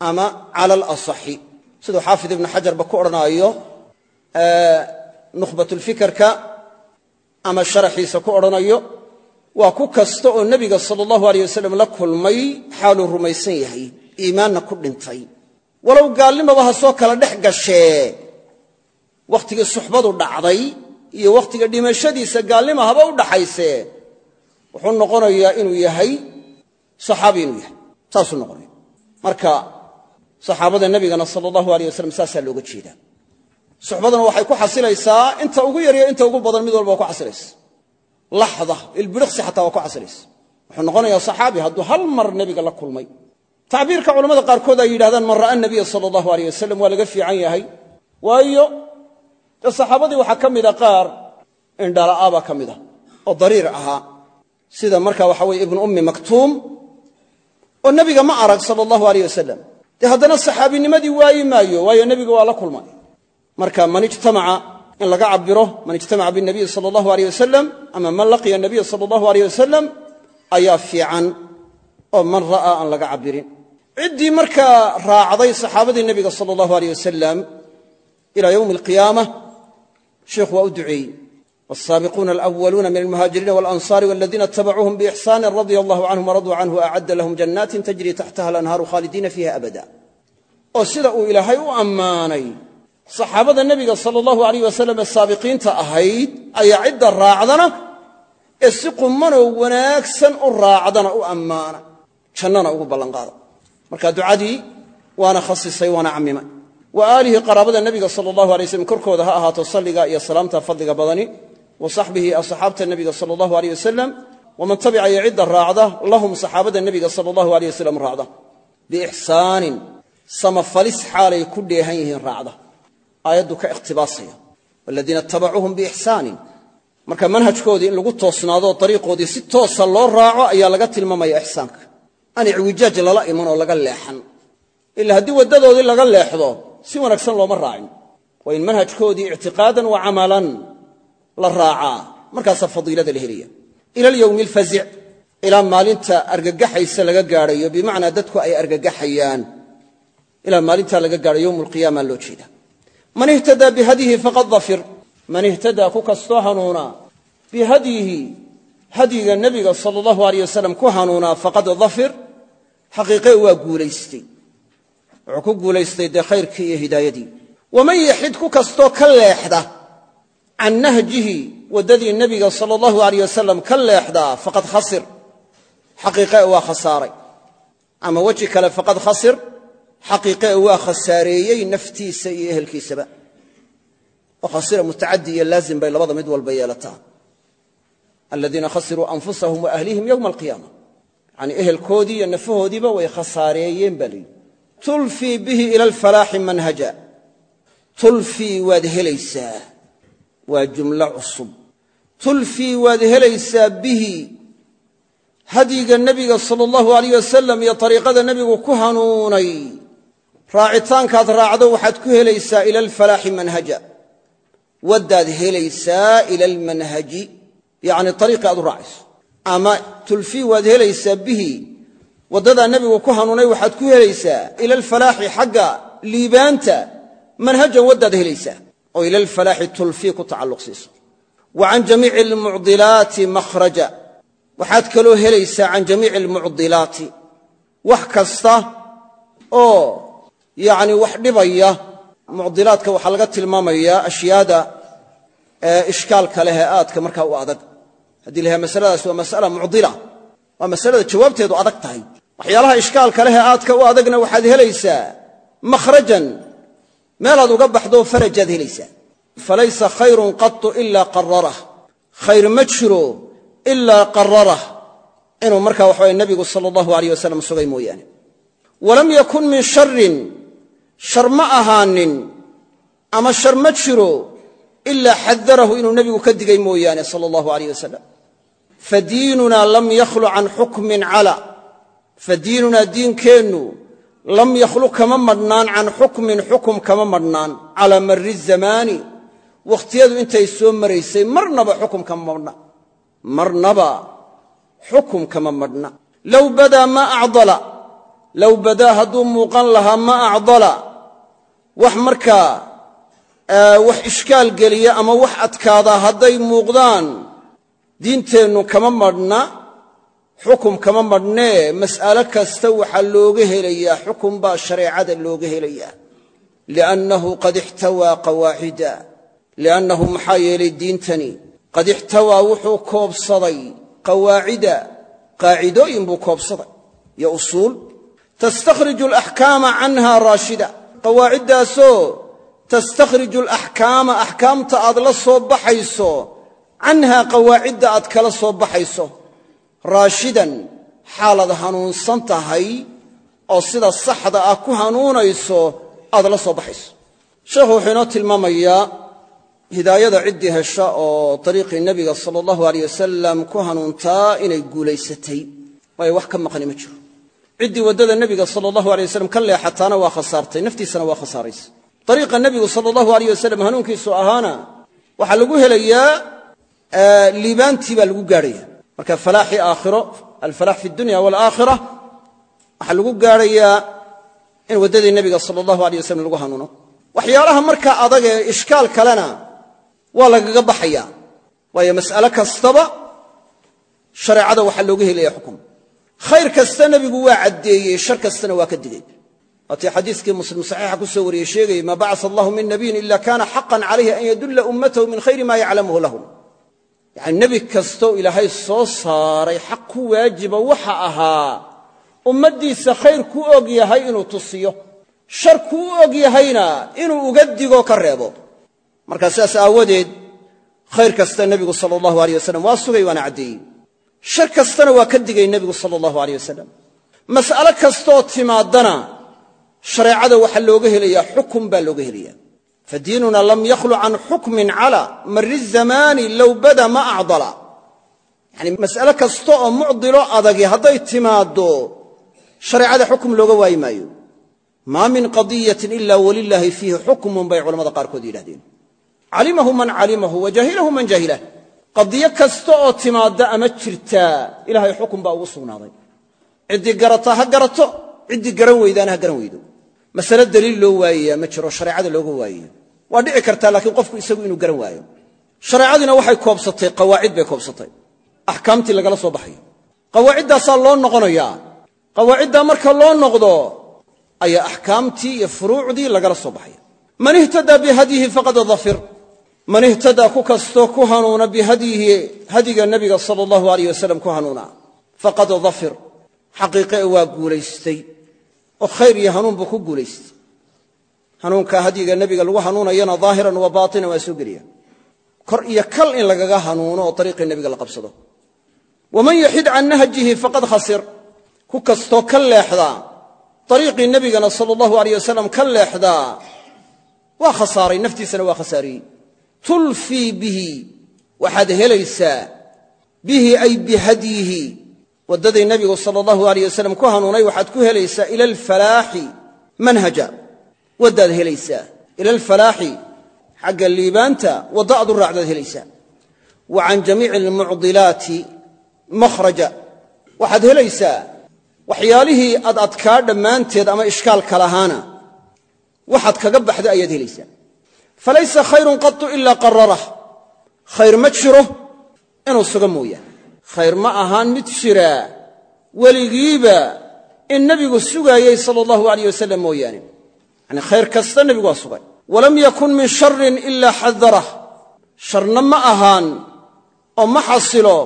ama cala alasaxi siduu xaafid ibnu xajarba ku odhanaayo nukhbatulfikerka ama sharaxiisa ku odhanayo waa ku kasta oo nebiga sala allahu aleyh wasalam la kulmay xaaluu rumaysan yahay iimaanna ku dhintay. Walow gaalnimaba ha soo kala dhex gashee wakhtigii suxbadu dhacday iyo wakhtiga dhimashadiisa gaalnima haba u dhaxaysee wuxuu noqonayaa inuu yahay saxaabi inuu yahay. Saasuu noqonaya. Marka saxaabada nebigana sala allahu aleyh wasalam saasaa looga jeedaa. Suxbaduna waxay ku xasilaysaa inta ugu yaryo inta ugu badan mid walba ku xasilaysa. Laxda ilbiriqsi xataa waa ku xasilaysa. Wuxuu noqonayaa saxaabi hadduu hal mar nebiga la kulmay. Tacbiirka culamada qaarkood ay yidhahdaan man ra'a nabiya sala allahu aleyh wasalam waa laga fiican yahay. Waayo dee saxaabadii waxaa ka mida qaar indhala'aa baa ka mid oo dariir ahaa. Sida marka waxa weye ibnu ummi maktuum oo nebiga ma arag sala allahu aleyh wasalam dee haddana saxaabinimadii waayi maayo waayo nebiga waa la kulmay. Marka man ijtamaca in laga cabiro man ijtamaca binabiyi sala allahu aleyh wasalam ama man laqiya nabiya sala allahu aleyh wasalam ayaa fiican oo man ra'aa aan laga cabirin ciddii markaa raacday saxaabadii nebiga sala allahu aleyh wasalam ila yowmi alqiyaama sheikhu waa u duceeyey. Wsaabiquuna alwaluuna min almuhaajiriina walansaari waladiina itabacuuhum biixsaani radia allahu canhum waraduu canhu acadda lahum janaatin tajri taxtaha alanhaaru khaalidiina fiiha abada. Oo sida uu ilaahay u ammaanay saxaabada nebiga sala allahu alayh wasalam ee saabiqiinta ahayd ayaa cidda raacdana ee si qummanoo wanaagsan u raacdana u ammaana. Jannana ugu wa aalihi qaraabada nebiga sala allahu alay slam korkooda ha ahaato salliga iyo salaamta fadliga badani wa saxbihi asxaabta nebiga sala allahu aleyh wasalam waman tabica iyo cidda raacda lahum saxaabada nebiga sala allahu aleyh wasalam raacda biixsaanin samafalis xaalay ku dheehan yihiin raacda. Aayaddu ka ikhtibaasaya waladiina itabacuuhum biixsaanin marka manhajkoodii in lagu toosnaado dariiqoodii si toosa loo raaco ayaa laga tilmaamaya ixsaanka aan icwijaaj lala iman oo laga leexan. Ila haddii waddadoodii laga leexdo si wanaagsan looma raacin. Waa in manhajkoodii ictiqaadan wa camalan la raacaa markaasaa fadiilada la helaya ila alyowmi alfazic ilaa maalinta argagaxaysa laga gaadhayo bimacnaa dadku ay argagaxayaan. Ilaa maalintaa laga gaadho yowmu alqiyaama loo jeeda. Man ihtadaa bihadyihi faqad dafir. Man ihtadaa ku kastoo hanuunaa bihadyihi hadyiga nebiga sala allahu aleyh wasalam ku hanuunaa faqad dafir xaqiiqe waa guulaystay wuxuu ku guulaystay dee khayrkii iyo hidaayadii. Waman yaxid ku kastoo ka leexda can nahjihi waddadii nebiga sala allahu aleyh wasalam ka leexdaa faqad khasir. Xaqiiqe waa khasaaray. Ama weji kale faqad khasir. Xaqiiqe waa khasaareeyey naftiisa iyo ehelkiisaba. Oo khasira mutacadi iyo laazim bay labada mid walba yeelataa. Aladiina khasiruu anfusahum wa ahlihim yowma alqiyaama yacanii ehelkoodii iyo nafahoodiiba way khasaareeyeen baa layidhi tulfii bihi ila alfalaaxi manhaja. Tulfii waad helaysaa waa jumlo cusub. Tulfii waad helaysaa bihi hadyiga nebiga sala allahu alayh wasalam iyo ariiqada nebigu ku hanuunay. Raacitaankaad raacdo waxaad ku helaysaa ila alfalaaxi manhaja. Waddaad helaysaa ila almanhaji yacni ariiqii aad u raacayso. Ama tulfii waad helaysaa bihi waddadaa nebigu ku hanuunay waxaad ku helaysaa ila alfalaaxi xagga liibaanta manhajan waddaad helaysaa oo ila alfalaaxi tulfii ku tacalluq siiso. Wa can jamiici almucdilaati makhraja. Waxaad kaloo helaysaa can jamiici almucdilaati wax kasta oo yacni wax dhibaya mucdilaadka waxaa laga tilmaamayaa ashyaada ishkaalka leh ee aadka markaa u waa masalada jawaabteedu adag tahay. Waxyaalaha ishkaalka leh ee aadka u adagna waxaad helaysaa. Makhrajan meelaad uga baxdo farajaad helaysaa. Falaysa khayrun qatu ilaa qararah khayr ma jiro ilaa qararah inuu markaa waxabay nebigu sala allahu alayh wasalam sugay mooyaane. Walam yakun min sharin shar ma ahaanin ama shar ma jiro ilaa xadarahu inuu nebigu ka digay mooyaane sala allahu alayh wasalam fadiinunaa lam yakhlu can xukmin cala. Fadiinunaa diinkeennu lam yakhlu kama madhnaan can xukmin xukum kama madhnaan calaa marri zamaani wakhtiyadu intay soo maraysay marnaba xukum kama madhna marnaba xukum kama madhna low badaa ma acdala low badaa hadduu muuqan lahaa ma acdala. Wax markaa wax ishkaal geliya ama wax adkaadaa hadday muuqdaan diinteennu kama madhna xukum kama madhnee mas'alo kasta waxaa looga helayaa xukum baa shareecada looga helayaa. liannahu qad ixtawaa qawaacida liannahu maxaa yeelay diintani qad ixtawaa wuxuu koobsaday qawaacida qaacidooyin buu koobsaday. Iyo usuul. tastakhriju alaxkaama canha raashida qawaaciddaasoo tastakhriju alaxkaama axkaamta aad la soo baxayso canhaa qawaacidda aad kala soo baxayso raashidan xaalaad hanuunsan tahay oo sida saxda ah ku hanuunayso aad la soo baxayso. Sheekhu wuxuu inoo tilmaamayaa hidaayada ciddii hesha oo dariiqii nebiga sala allahu aleyh wasalam ku hanuuntaa inay guulaysatay. Waayo wax ka maqani ma jiro. Ciddii waddada nebiga sala allahu aley wasalam ka leexataana waa khasaartay naftiisana waa khasaaraysa. Dariiqa nebigu sala allahu aleyh wasalam liibaantii baa lagu gaadhaya. Marka falaaxii aakhiro alfalaax fi dunya walaakhira waxaa lagu gaadhayaa in waddadii nebiga sala allahu aleyh wasalam lagu hanuuno. Waxyaalaha markaa adag ee ishkaal kalena waa lagaga baxaya. Waayo mas'ale kastaba shareecada waxaa looga helaya xukum. Khayr kasta nebigu waa caddeeyey shar kastana waa ka digay. Waatii xadiiskii muslim saxiixa ku soo wariyey sheegayey maa bacasa allahu min nabiyin ila kana xaqan calayhi an yadulla ummatahu min khayri ma yaclamuhu lahum yacani nebi kastoo ilaahay soo saaray xaq ku waajiba waxa ahaa ummaddiisa khayr ku og yahay inuu tusiyo shar ku u og yahayna inuu uga digo ka reebo. Markaa sidaas aawadeed khayr kasta nebigu sala allahu aleyh wasalam waa sugay waana caddeeyey. Shar kastana waa ka digay nebigu sala allahu aleyh wasalam mas'alo kastooo timaadana shareecada waxaa looga helayaa xukum baa looga helaya fadiinuna lam yakhlu can xukmin cala mari zamaani low bada ma acdala yani mas'ale kasta oo mucdilo adagi hadday timaaddo shareecada xukum looga waayi maayo maa min qadiyatin ila walilaahi fiihi xukmun bay culamada qaarkood yidhahdeen calimahu man calimahu wa jahilahu man jahilah qadiyo kasta oo timaadda ama jirtaa ilahay xukun baa ugu sugnaaday ciddii garataa ha garato masale daliil loo waayayaa ma jiro shareecada looga waayayo waa dhici kartaa laakiin qofku isagu inuu garan waayo. Shareecadiina waxay koobsatay qawaacid bay koobsatay. Axkaamtii lagala soo baxayo. Qawaaciddaasaa loo noqonayaa. Qawaaciddaa marka loo noqdo ayaa axkaamtii iyo furuucdii lagala soo baxaya. Man ihtadaa bihadyihi faqad dafir. Man ihtadaa ku kastoo ku hanuuna bihadyihi hadiga nebiga sala allahu aleyh wasalam ku hanuuna faqad dafir. Xaqiiqe waa guulaystay oo khayr iyo hanuun buu ku guulaystay hanuunka hadyiga nebiga lagu hanuunayana daahiran wa baatinan waa soo geliya. Kor iyo kal in lagaga hanuuno oo ariiqii nebiga la qabsado. Waman yaxid can nahjihi faqad khasir. Ku kastoo ka leexdaa ariiqii nebigana sala allahu aleyh wasalam ka leexdaa waa khasaaray naftiisana waa khasaariyey tulfii bihi. Waxaad helaysaa. Bihi ay bihadyihi waddadii nebigu sala allahu aleyh wasalam ku hanuunay waxaad ku helaysaa ila alfalaaxi manhaja. Waddaad helaysaa ila alfalaaxi xagga liibaanta wadda aad u raacdaad helaysaa. Wa can jamiici almucdilaati makhraja waxaad helaysaa waxyaalihii ad adkaa dhammaanteed ama ishkaalka lahaana waxaad kaga baxda ayaad helaysaa. Falaysa khayrun qatu ilaa qararah khayr ma jiro inuu suga mooyaane khayr ma ahaan mid jira. Weligiiba in nebigu sugaayey sala allahu alayh wasalam mooyaane. Yacni khayr kasta nebigu waa sugay. Walam yakun min sharin ilaa xadarah sharna ma ahaan oo ma xasilo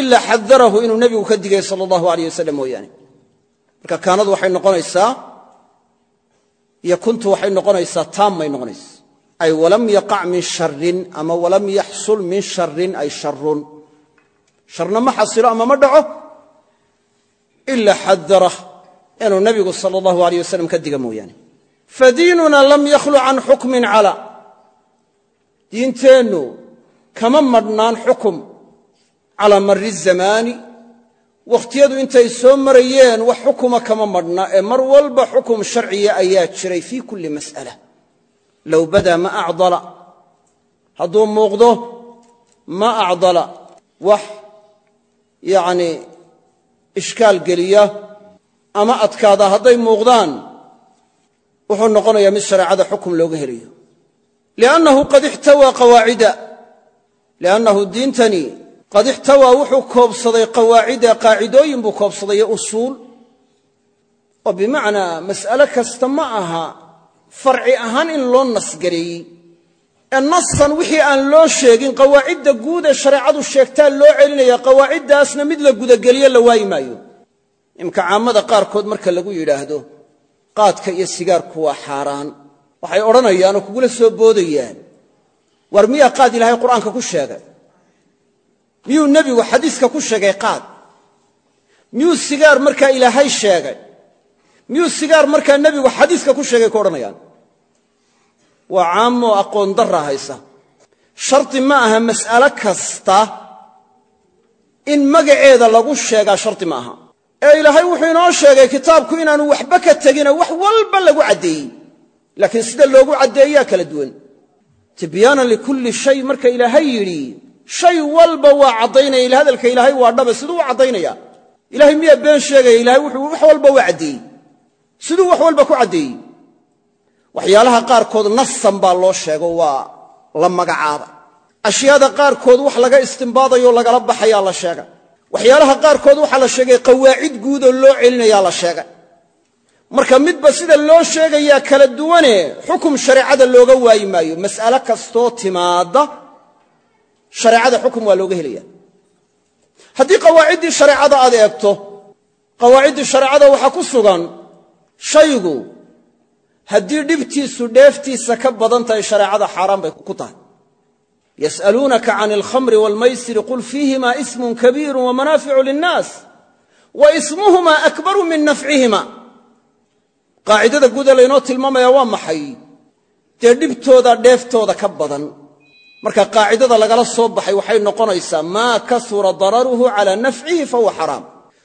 ilaa xadarahu inuu nebigu ka digay sala allahu alayh wasalam mooyaane. Marka kaanadu waxay noqonaysaa iyo kuntu waxay noqonaysaa taammay noqonaysa ay walam yaqac min sharin ama walam yaxsul min sharin ay sharun sharna ma xasilo ama ma dhaco ilaa xadarah inuu nebigu sala allahu alayh wasalam ka diga mooyaane. Fadiinuna lam yakhlu can xukmin cala. Diinteennu kama madhnaan xukum calaa mari zamaani. Wakhtiyadu intay soo marayeen wax xukuma kama madhna ee mar walba xukum sharciya ayaa jiray fii kulli mas'ala. Low badaa ma acdala. Hadduu muuqdo ma acdala. Wax yacnii ishkaal geliya ama adkaada hadday muuqdaan wuxuu noqonayaa mid shareecada xukum looga helayo. Liannahu qad ixtawaa qawaacida. Liannahu diintani qad ixtawaa wuxuu koobsaday qawaacida qaacidooyin buu koobsaday iyo usuul. Oo bimacnaa mas'ale kasta ma aha farci ahaan in loo nasgareeyey nasan wixii aan loo sheegin qawaacidda guud ee shareecadu sheegtaa loo celinaya qawaaciddaasna mid la gudageliyo la waayi maayo. Imka caammada qaarkood marka lagu yidhaahdo qaadka iyo sigaarku waa xaaraan. Waxay odhanayaan oo kugula soo boodayaan. War miyaa qaad ilaahay qur'aanka ku sheegay? Miyuu nebigu xadiiska ku sheegay qaad? Miyuu sigaar markaa ilaahay sheegay? Miyuu sigaar markaa nebigu xadiiska ku sheegay ku odhanayaan waa caammoo aqoon darraa haysa shardi ma aha mas'alo kasta in magaceeda lagu sheegaa shardi ma aha. Ee ilaahay wuxuu inoo sheegay kitaabku inaanu waxba ka teginoo wax walba lagu caddeeyey. Laakiin sida loogu caddeeyaa kala duwan. Tibyaanan likulli shay marka ilaahay yidhi shay walba waa caddaynaya. Ila hadalka ilaahay waa dhabe siduu u caddaynaya ilahay miyaa been sheegaya? Ilahay wuxuu wax walba waa caddeeyey siduu wax walba ku caddeeyey waxyaalaha qaarkood nasan baa loo sheego waa la magacaaba. Ashyaada qaarkood wax laga istimbaadayo lagala baxayaa la sheega. Waxyaalaha qaarkood waxaa la sheegay qawaacid guudoo loo celinayaa la sheegay marka midba sida loo sheegayaa kala duwane xukum shareecada looga waayi maayo. Mas'ale kastoo timaadda shareecada xukum waa looga helaya haddii qawaaciddii shareecada aad eegto qawaaciddii shareecada waxaa ku sugan shaygu haddii dhibtiisu dheeftiisa ka badan tahay shareecada xaaraan bay ku tahay. Yas'aluunaka can alkhamri waalmaysiri qul fiihima ismun kabiiru wamanaaficu linnaas wa ismuhuma akbaru min nafcihima qaacidada guuda laynoo tilmaamaya waa maxay? Dee ka badan. Marka qaacidada lagala soo baxay waxay noqonaysaa maa kasura dararuhu calaa nafcihi fahuwa xaraam.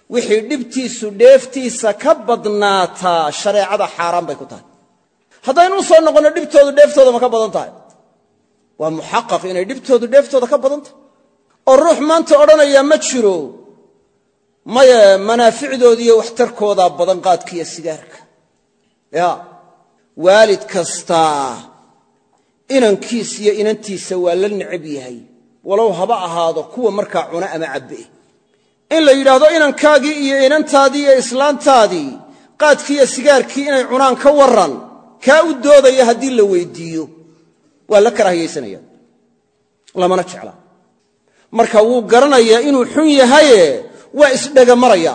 Wixii dhibtiisu dheeftiisa ka badnaataa shareecada xaaraan bay ku tahay haddaynu u soo noqonno dhibtoodu dheeftooda ma ka badan tahay. Waa muxaqaq inay dhibtoodu dheeftooda ka badan tahay. Oo ruux maanta odhanayaa ma jiro. Maye manaaficdoodiiyo waxtarkoodaa badan qaadkiiyo sigaarka. Ya waalid kastaa inankiis iyo inantiisa waa la necab yahay. Walow haba ahaado kuwa markaa cuna ama cabbe. In la yidhaahdo inankaagii iyo inantaadii iyo islaantaadii qaadkii iyo sigaarkii inay cunaan ka warran kaa u doodaya haddii la weydiiyo. Waa la karaahiyaysanaya lamana jecla. Marka wuu garanayaa inuu xun yahaye waa isdhegamaraya.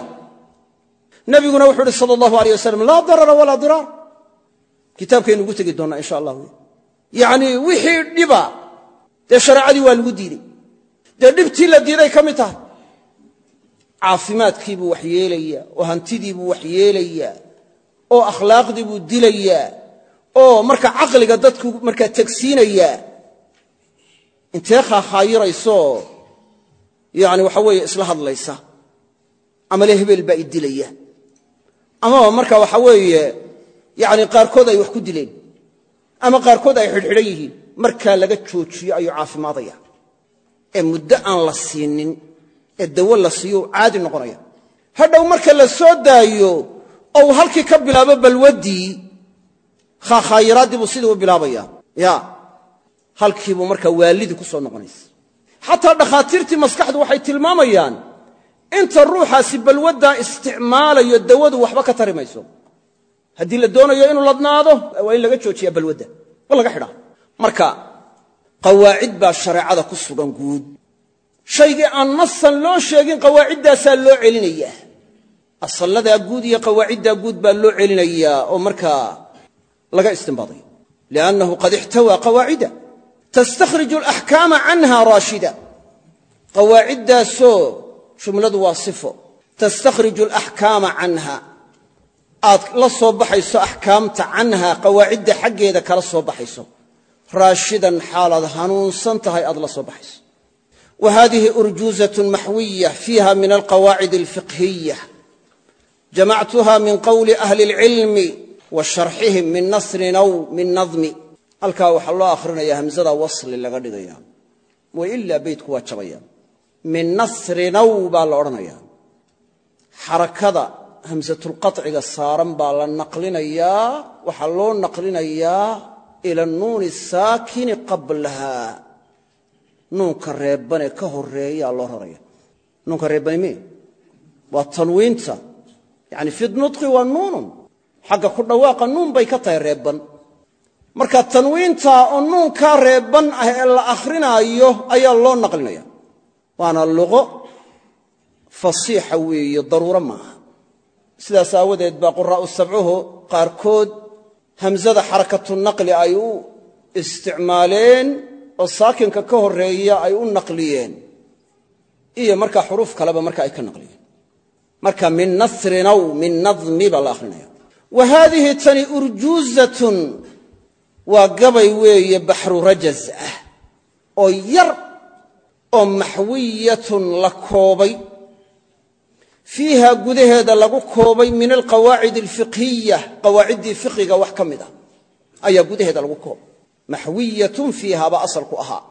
Nabiguna wuxuu uhi sala allahu aleyh wasalam laa darara walaa diraar. Kitaabkaynu ugu tegi doonnaa insha allah. Yacnii wixii dhiba dee shareecadii waa lagu diiday dee dhibtii la diiday ka mid tahay. Caafimaadkiibuu wax yeelayaa oo hantidiibuu wax yeelayaa oo akhlaaqdiibuu dilayaa oo marka caqliga dadku markaa tegsiinayaa intee khaahaayiraysoo yani waxa weeye isla hadlaysa ama le hebel baa i dilaya. Amaba marka waxa weeye yani qaarkood ay wax ku dileen ama qaarkood ay xidhxidhan yihiin markaa laga joojiyo ayuu caafimaadaya. Ee muddo aan la siinin ee dawo la siiyo caadi noqonaya. Hadhow marka la soo daayo ou halkii ka bilaabo balwaddii khaakhaayiradii buu sidii u bilaabaya ya halkiibuu markaa waalidii ku soo noqonaysa xataa dhakhaatiirtii maskaxdu waxay tilmaamayaan inta ruuxaasi balwaddaa isticmaalayo dawadu waxba ka tari mayso. Haddii la doonayo inuu ladnaado waa in laga joojiyaa balwadda waa laga xidhaa. Marka qawaacid baa shareecada ku sugan guud. Shaygii aan nasan loo sheegin qawaaciddaasaa loo celinayaa. Asalladaa guud iyo qawaaciddaa guud baa loo celinayaa oo markaa laga istinbaaday liannahu qad ixtawaa qawaacida tastakhriju alaxkaama canha raashida qawaaciddaasoo jumladu waa sifo tastakhriju alaxkaama canha aad la soo baxayso axkaamta canha qawaacidda xaggeeda kala soo baxayso raashidan xaalaad hanuunsan tahay aad la soo baxayso wa hadihi urjuuzatun maxwiya fiiha min alqawaacid alfiqhiya jamactuha min qowli ahli اlcilmi wa sharxihim min nasrin aw min nadmi. Halkaa waxaa loo akhrinaya hamzada wasli laga dhigaya wa ilaa beytku waa jabaya. Min nasrinaw baa la odhanaya. Xarakada hamsatulqaciga saaran baa la naqlinayaa waxaa loo naqlinayaa ila nuuni saakini qablaha. Nuunka reebane ka horeeyaa loo raraya. Nuunka reebani me waa tanwiinta. Yani fi nutqi waa nuunun xagga ku dhawaaqa nuun bay ka tahay reebban. Marka tanwiinta oo nuunkaa reebban ah ee la akhrinaayo ayaa loo naqlinaya. Waana luqo fasiixa weeye daruuro maaha. Sidaas aawadeed baa quraa'u sabcuhu qaarkood hamsada xarakatu naqli ay u isticmaaleen oo saakinka ka horreeya ay u naqliyeen. Iyo markaa xuruuf kaleba marka ay ka naqliyeen. Marka min nasrin aw min nadmi baa la akhrinaya wa haadihi tani urjuuzatun waa gabay weeye baxru rajaz ah oo yar oo maxwiyatun la koobay fiiha gudaheeda lagu koobay min alqawaacid alfiqhiya qawaaciddii fiqiga wax ka mid ah ayaa gudaheeda lagu koobay maxwiyatun fiiha baa asalku ahaa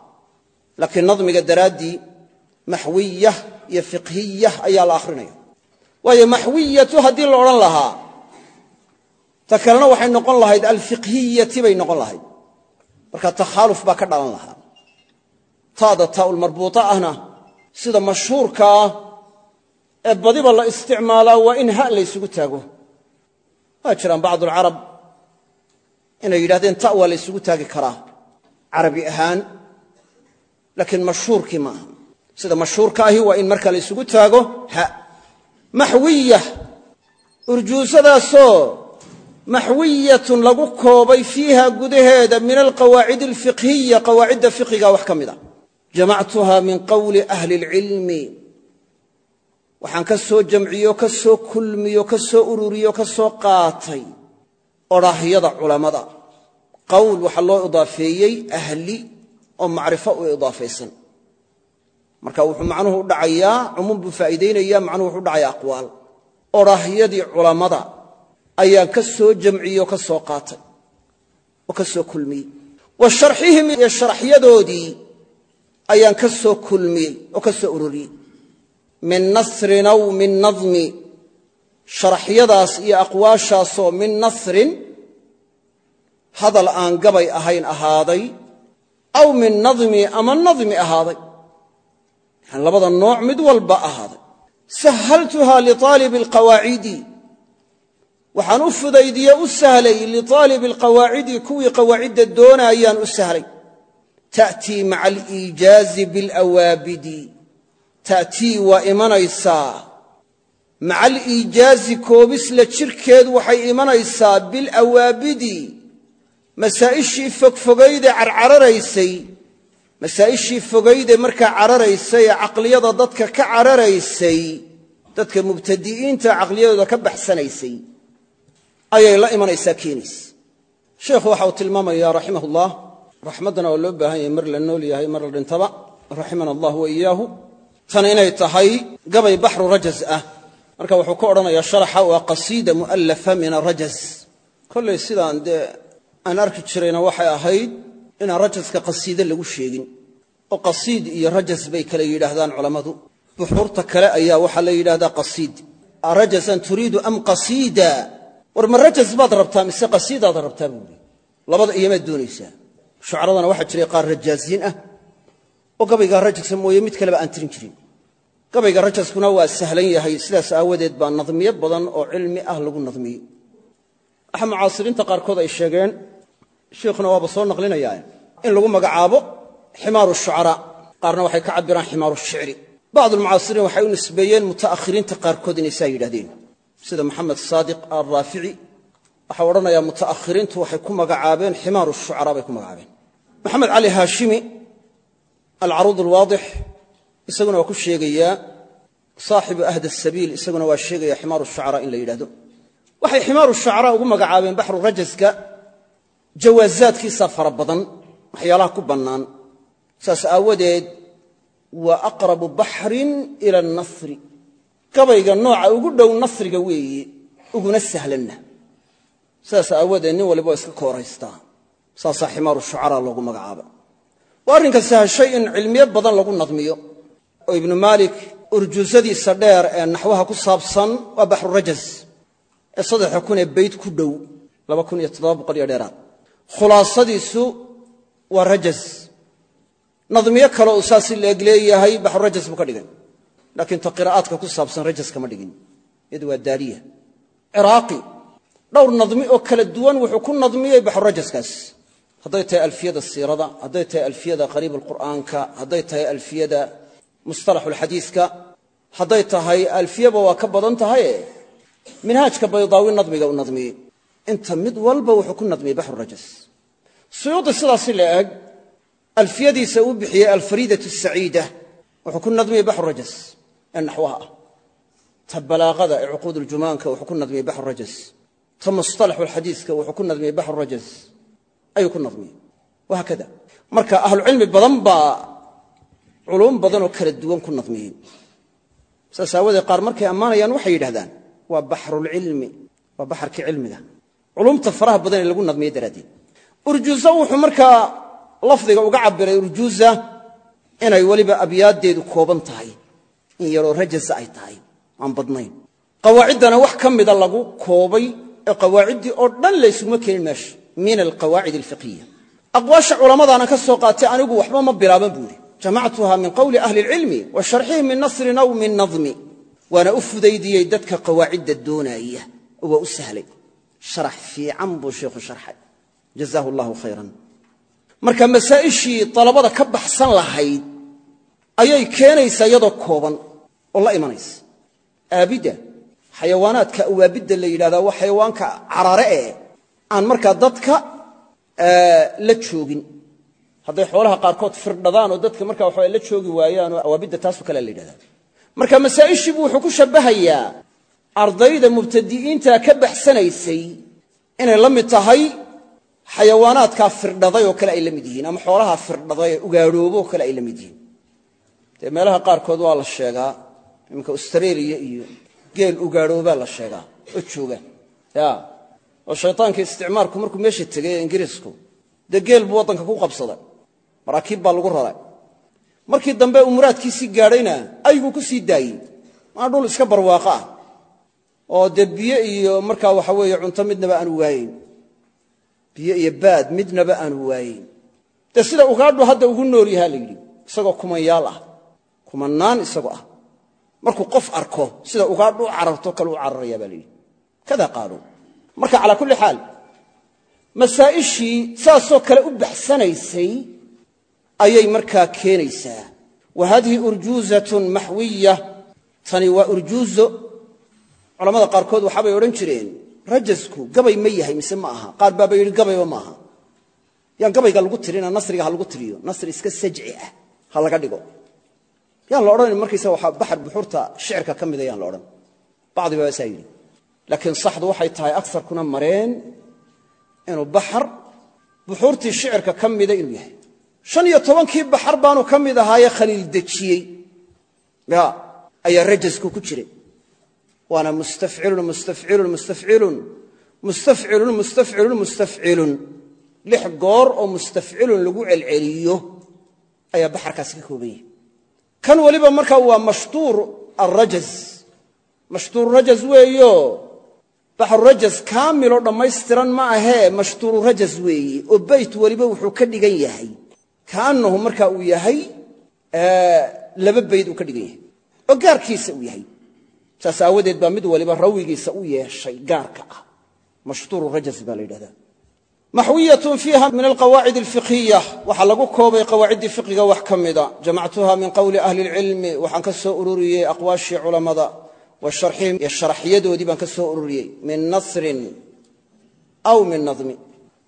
laakiin nadmiga daraaddii maxwiya iyo fiqhiya ayaa ta kalena waxay noqon lahayd alfiqhiyati bay noqon lahayd. Marka takhaaluf baa ka dhalan lahaa. Taada taaulmarbuuta ahna sida mashhuurka ah ee badiba la isticmaalaa waa in ha la ysugu taago. Waa jiraan bacdualcarab inay yidhahdeen ta waa la ysugu taagi karaa carabi ahaan. Laakiin mashhuurkii ma aha. Sida mashhuurka ahi waa in marka la ysugu taago ha. Maxwiya urjuusadaasoo maxwiyatun lagu koobay fiiha gudaheeda min alqawaacid alfiqhiya qawaacidda fiqiga wax ka mid a jamactuha min qowli ahli اlcilmi waxaan ka soo jamciyo ka soo kulmiyo ka soo ururiyo ka soo qaatay odhaahyada culammada. Qowl waxaa loo idaafeeyey ahli oo macrifo u idaafaysan. Marka wuxuu macnuhu u dhacayaa ayaan ka soo jamciyo ka soo qaatay oo ka soo kulmiyey. Wa sharxihim iyo sharaxyadoodii ayaan ka soo kulmiyey oo ka soo ururiyey. Min nasrin aw min nadmi sharaxyadaas iyo aqwaashaasoo min nasrin hadal aan gabay ahayn ahaaday aw min nadmi ama nadmi ahaaday. Labada nooc mid walba ahaaday. Sahaltuha liaalibi alqawaacidi waxaan u fudaydiye u sahlay liaalibi alqawaacidi kuwii qawaacidda doonaayaan u sahlay. Ta'tii maca aliijaazi bialawaabidi ta'tii waa imanaysaa. Maca aliijaazi koobisla jirkeed waxay imanaysaa bilawaabidi. Masaa'ishii fogfogayde carcararaysay masaa'ishii fogayde markaa cararaysay ee caqliyada dadka ka cararaysay dadka mubtadi'iinta caqliyadooda ka baxsanaysay ayay la imanaysaa keenaysa sheikhu waxa uu tilmaamayaa raximah raxmaddana waa loo baahan yahay mar la nool yahay mar la dhintaba. Raximana allah wa iyaahu tan inay tahay gabay baxru rajaz ah. Marka wuxuu ka odhanayaa sharaxa waa qasiida mu'allafa min arajaz kollay sidaan dee aan arki jirayna waxay ahayd inaan rajaska qasiide lagu sheegin. Oo qasiid iyo rajas bay kale yidhaahdaan culammadu. Buxuurta kale ayaa waxaa la yidhahdaa qasiid. Arajasan turiidu am qasiida war ma rajas baad rabtaa mise qasiidaad rabtaa buuri labada iyomaad doonaysaa. Shucaradana waxaa jiray qaar rajaaziin ah. Oo gabaygaa rajasa mooye mid kaleba aan tirin jirin. Gabayga rajaskuna waa sahlan yahay. Sidaas aawadeed baa nadmiyo badan oo cilmi ah lagu nadmiyey waxa mucaasiriinta qaarkood ay sheegeen sheikhuna waaba soo naqlinayaa in lagu magacaabo ximaaru shucaraa qaarna waxay ka cabiraan ximaaru shicri. Bacd almucaasiriin waxay u nisbeeyeen muta'akhiriinta qaarkood inay yidhahdeen sida maxamed saadiq alraafici. Waxau odhanayaa muta'akhiriintu waxay ku magacaabeen ximaaru shucaraa bay ku magacaabeen. Maxamed cali haashimi alcaruud alwaadix isaguna waa ku sheegayaa saaxibu ahd asabiil isaguna waa sheegaya ximaaru shucaraa in la yidhahdo waxay ximaaru shucaraa ugu magacaabeen baxru rajaska jawaasaadkiisaa fara badan waxyaalaha ku bannaan. Saas aawadeed waa aqrabu baxrin ila annasri gabayga nooca ugu dhow nasriga weeye uguna sahlanna. Sidaas aawadeed nin waliba waa iska kooraystaa saasaa ximaaru shucaraa loogu magacaaba. Waa arrinka sahashay in cilmiyo badan lagu nadmiyo. Oo ibnu maalik urjuusadiisa dheer ee naxwaha ku saabsan waa baxru rajas. Ee saddexa kun ee bayd ku dhow laba kun iyo toddoba boqol iyo dheeraad. Khulaasadiisu waa rajas. Nadmiyo kale uu saasi baxru rajas buu ka dhigay laakiin ta qiraa'aadka ku saabsan rajas kama dhigin. Iyadu waa daaliya ciraaqi dhowr nadmi oo kala duwan wuxuu ku nadmiyey baxru rajaskaas. Hadday tahay alfiyada siirada hadday tahay alfiyada qariib alqur'aanka hadday tahay alfiyada mustalaxulxadiiska hadday tahay alfiyaba waa ka badan tahaye minhaajka baydaawi nadmiga u nadmiyey. Inta mid walba wuxuu ku nadmiyey baxru rajas. Suyuudi sidaasi la eg alfiyadiisa uu bixiyey alfariidatu saciida wuxuu ku nadmiyey baxru rajas ee naxwaha ah. Ta balaaqada ee cuquud uljumaanka wuxuu ku nadmiyey baxru rajas. Ta mustalaxulxadiiska wuxuu ku nadmiyey baxru rajas. Ayuu ku nadmiyey. Wahaakada marka ahlucilmi badan baa culuum badanoo kala duwan ku nadmiyey saas aawadeed qaar markay ammaanayaan waxay yidhahdaan waa baxrulcilmi waa baxarkii cilmiga. Culumta faraha badan ee lagu nadmiyey daraaddeed. Urjuuza wuxuu markaa lafdiga uga cabiray urjuuza inay weliba abyaaddeedu kooban tahay in yaroo rajasa ay tahay. Aan badnayn. Qawaaciddana wax ka mida lagu koobay ee qawaaciddii oo dhan laysuguma keenin meesha min alqawaacid alfiqhiya aqwaasha culammadaanan ka soo qaatay anigu waxba ma bilaaban buu ihi min qowli ahli ilcilmi wa min nasrin aw min nadmi. Waana u fudaydiyey dadka qawaacidda doonaaya oo waa u sahlay. Sharax fiican buu sheikhu sharxay. Jazaahu allahu khayran. Marka masaa'ishii dalabada ka baxsan lahayd ayay keenaysaa iyadoo kooban oo la imanaysa. Aabidda xayawaanaadka awaabidda la yidhahdaa waa xayawaanka carare ee aan markaa dadka la joogin. Hadday xoolaha qaarkood firdhadaan oo dadka markaa waxaa la joogi waayaan oo awaabidda taasoo kalea la yidhahdaa marka masaa'ishii wuxuu ku shabbahayaa ardayda mubtadi'iinta ka baxsanaysay inay la mid tahay xayawaanaadkaa firdhaday oo kale ay la mid yihiin ama xoolaha firdhaday ee kale ay la mid yihiin. Dee meelaha qaarkood waa la sheegaa iminka austraeliya iyo geel ugaadhoobaa la sheegaa oo jooga. Ya. Oo shaytaankii isticmaarku markuu meesha tegay ingiriisku dee geel buu waddanka ku qabsaday. Maraakiib baa lagu raray. Markii dambe uu muraadkiisii gaadhayna ayguu ku sii daayey. Maa dhul iska barwaaqo ah. Oo dee biyo iyo markaa waxa weeye cunto midnaba aanu waayeyn. Biyo iyo baad midnaba aanu waayeyn. Dee sida ugaadhu hadda ugu nool yahaa la yidhi isagoo kumanyaal ah. Kumannaan isagoo ah markuu qof arko sida ugaadhu cararto kale u cararaya baa la yidhi. Kada qaaluu marka calaa kulli xaal masaa'ishii saasoo kale u baxsanaysay ayay markaa keenaysaa. Wa haadihi urjuuzatun maxwiya tani waa urjuuzo. Culamada qaarkood waxaabay odhan jireen rajasku gabay ma yahay mise ma aha? Qaar baaba yidhi gabayba ma aha. Yaan gabayga lagu tirina nasriga ha lagu tiriyo. Nasri iska sajci ah ha laga dhigo yaan la odhanan markaysa waxaa baxar buxuurta shicirka ka mida yaan la odhan. Bacdi baa saa yidhi laakiin saxdu waxay tahay agsarkuna mareen inuu baxar buxuurtii shicirka ka mida inuu yahay. Shan iyo tobankii baxar baanu ka mid ahaayee khaliil dejiyey. Ya ayaa rajasku ku jiray. Waana mustafcilun mustafcilun mustafcilun mustafcilun mustafcilun mustafcilun lix goor oo mustafcilun lagu celceliyo ayaa baxarkaasi ka kooban yahay kan weliba markaa waa mashtuur alrajaz mashtuuru rajaz weeyo. Baxru rajaz kaamiloo dhammaystiran ma ahee mashtuuru rajaz weeye oo beyt weliba wuxuu ka dhigan yahay. Kaannahu marka uu yahay laba bayd uu ka dhigan yahay. Oo gaarkiisa uu yahay. Saas aawadeed baa mid waliba rawigiisa u yeeshay gaarka ah. Mashtuuru rajas baa la yidhahdaa maxwiyatun fiiha min alqawaacid alfiqhiya waxaa lagu koobay qawaaciddii fiqiga wax ka mida. Jamactuha min qowli ahli lcilmi waxaan ka soo ururiyey aqwaashii culammada. Wa sharxihim iyo sharaxyadoodii baan ka soo ururiyey. Min nasrin aw min nadmi.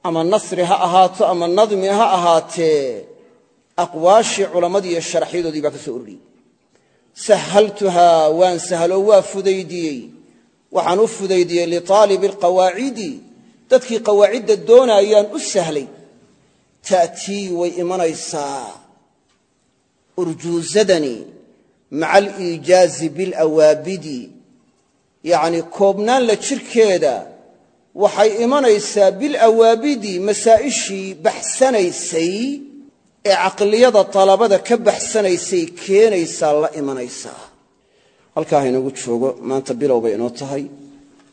Ama nasri ha ahaato ama nadmi ha ahaatee aqwaashii culammadii iyo sharaxyadoodii baan ka soo dadkii qawaacidda doonaayaan u sahlay ta'tii way imanaysaa. Urjuuzadani maca aliijaazi bilawaabidi yacnii koobnaan la jirkeeda waxay imanaysaa bilawaabidi masaa'ishii baxsanaysay ee caqliyada dalabada ka baxsanaysay keenaysaa la imanaysaa. Halkaa haynagu joogo maanta bilow bay inoo tahay